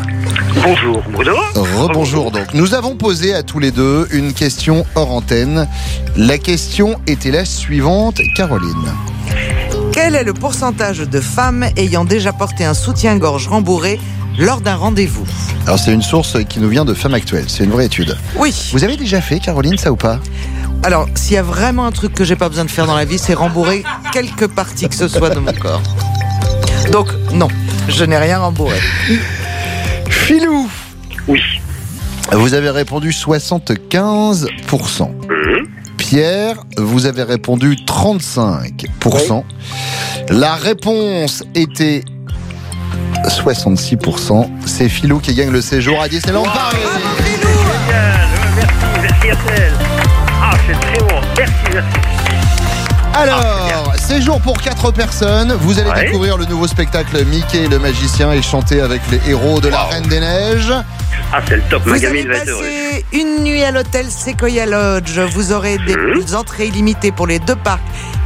bonjour, Bruno. Rebonjour donc. Nous avons posé à tous les deux une question hors antenne. La question était la suivante, Caroline. Quel est le pourcentage de femmes ayant déjà porté un soutien-gorge rembourré lors d'un rendez-vous? Alors c'est une source qui nous vient de Femmes Actuelles, c'est une vraie étude. Oui. Vous avez déjà fait, Caroline, ça ou pas? Alors, s'il y a vraiment un truc que j'ai pas besoin de faire dans la vie, c'est rembourrer quelques parties que ce soit de mon corps. Donc, non, je n'ai rien rembourré. Filou Oui. Vous avez répondu 75%. Pierre, vous avez répondu 35%. La réponse était 66%. C'est Philou qui gagne le séjour à Disneyland Paris. Génial, merci, merci RTL. Ah, c'est très bon, merci, merci. Alors, séjour pour 4 personnes. Vous allez découvrir le nouveau spectacle Mickey le magicien et chanter avec les héros de la Reine des Neiges. Ah, c'est le top, ma Vous gamine allez va être heureuse. passer une nuit à l'hôtel Sequoia Lodge. Vous aurez des Mhm. entrées illimitées pour les deux parcs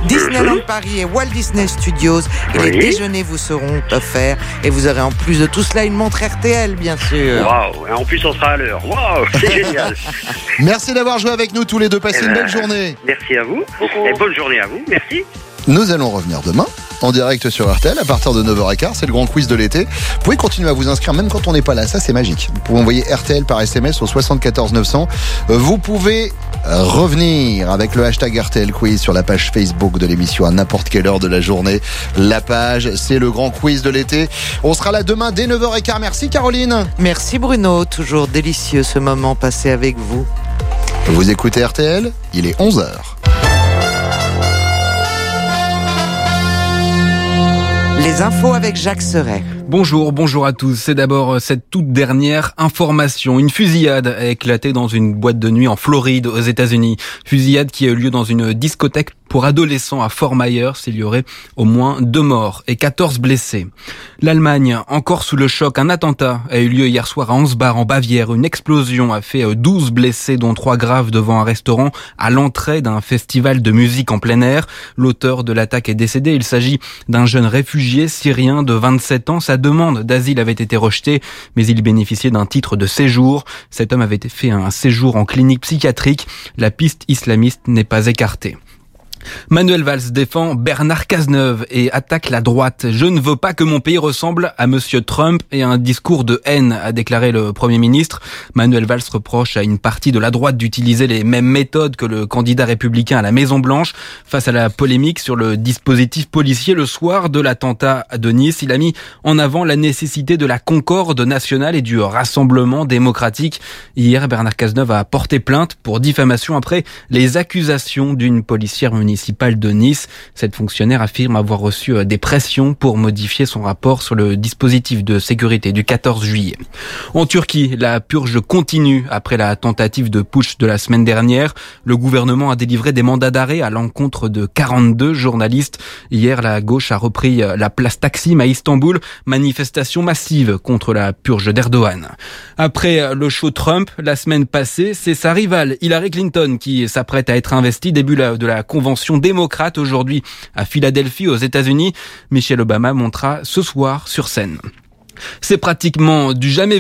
Disneyland Paris et Walt Disney Studios. Et les déjeuners vous seront offerts. Et vous aurez en plus de tout cela une montre RTL, bien sûr. Waouh, et en plus on sera à l'heure. Waouh, c'est génial. (laughs) Merci d'avoir joué avec nous tous les deux. Passez Eh une ben, belle journée. Merci à vous. Et bonne journée à vous. Merci. Nous allons revenir demain en direct sur RTL à partir de 9h15. C'est le grand quiz de l'été. Vous pouvez continuer à vous inscrire même quand on n'est pas là. Ça, c'est magique. Vous pouvez envoyer RTL par SMS au 74 900. Euh, Vous pouvez euh, revenir avec le hashtag RTL Quiz sur la page Facebook de l'émission à n'importe quelle heure de la journée. La page, c'est le grand quiz de l'été. On sera là demain dès 9h15. Merci Caroline. Merci Bruno, toujours délicieux ce moment passé avec vous. Vous écoutez RTL, il est 11h. Infos avec Jacques Serret. Bonjour, bonjour à tous. C'est d'abord euh, cette toute dernière information. Une fusillade a éclaté dans une boîte de nuit en Floride, aux États-Unis. Fusillade qui a eu lieu dans une discothèque pour adolescents à Fort Myers. Il y aurait au moins deux morts et 14 blessés. L'Allemagne, encore sous le choc, un attentat a eu lieu hier soir à Ansbach en Bavière. Une explosion a fait 12 blessés, dont trois graves devant un restaurant à l'entrée d'un festival de musique en plein air. L'auteur de l'attaque est décédé. Il s'agit d'un jeune réfugié syrien de 27 ans. Demande d'asile avait été rejetée, mais il bénéficiait d'un titre de séjour. Cet homme avait fait un séjour en clinique psychiatrique. La piste islamiste n'est pas écartée. Manuel Valls défend Bernard Cazeneuve et attaque la droite. Je ne veux pas que mon pays ressemble à Monsieur Trump et un discours de haine, a déclaré le Premier ministre. Manuel Valls reproche à une partie de la droite d'utiliser les mêmes méthodes que le candidat républicain à la Maison Blanche. Face à la polémique sur le dispositif policier le soir de l'attentat de Nice, il a mis en avant la nécessité de la concorde nationale et du rassemblement démocratique. Hier, Bernard Cazeneuve a porté plainte pour diffamation après les accusations d'une policière de Nice. Cette fonctionnaire affirme avoir reçu euh, des pressions pour modifier son rapport sur le dispositif de sécurité du 14 juillet. En Turquie, la purge continue après la tentative de putsch de la semaine dernière. Le gouvernement a délivré des mandats d'arrêt à l'encontre de 42 journalistes. Hier, la gauche a repris euh, la place Taksim à Istanbul, manifestation massive contre la purge d'Erdogan. Après euh, le show Trump, la semaine passée, c'est sa rivale Hillary Clinton qui s'apprête à être investie début de la démocrate aujourd'hui à Philadelphie aux États-Unis. Michelle Obama montera ce soir sur scène. C'est pratiquement du jamais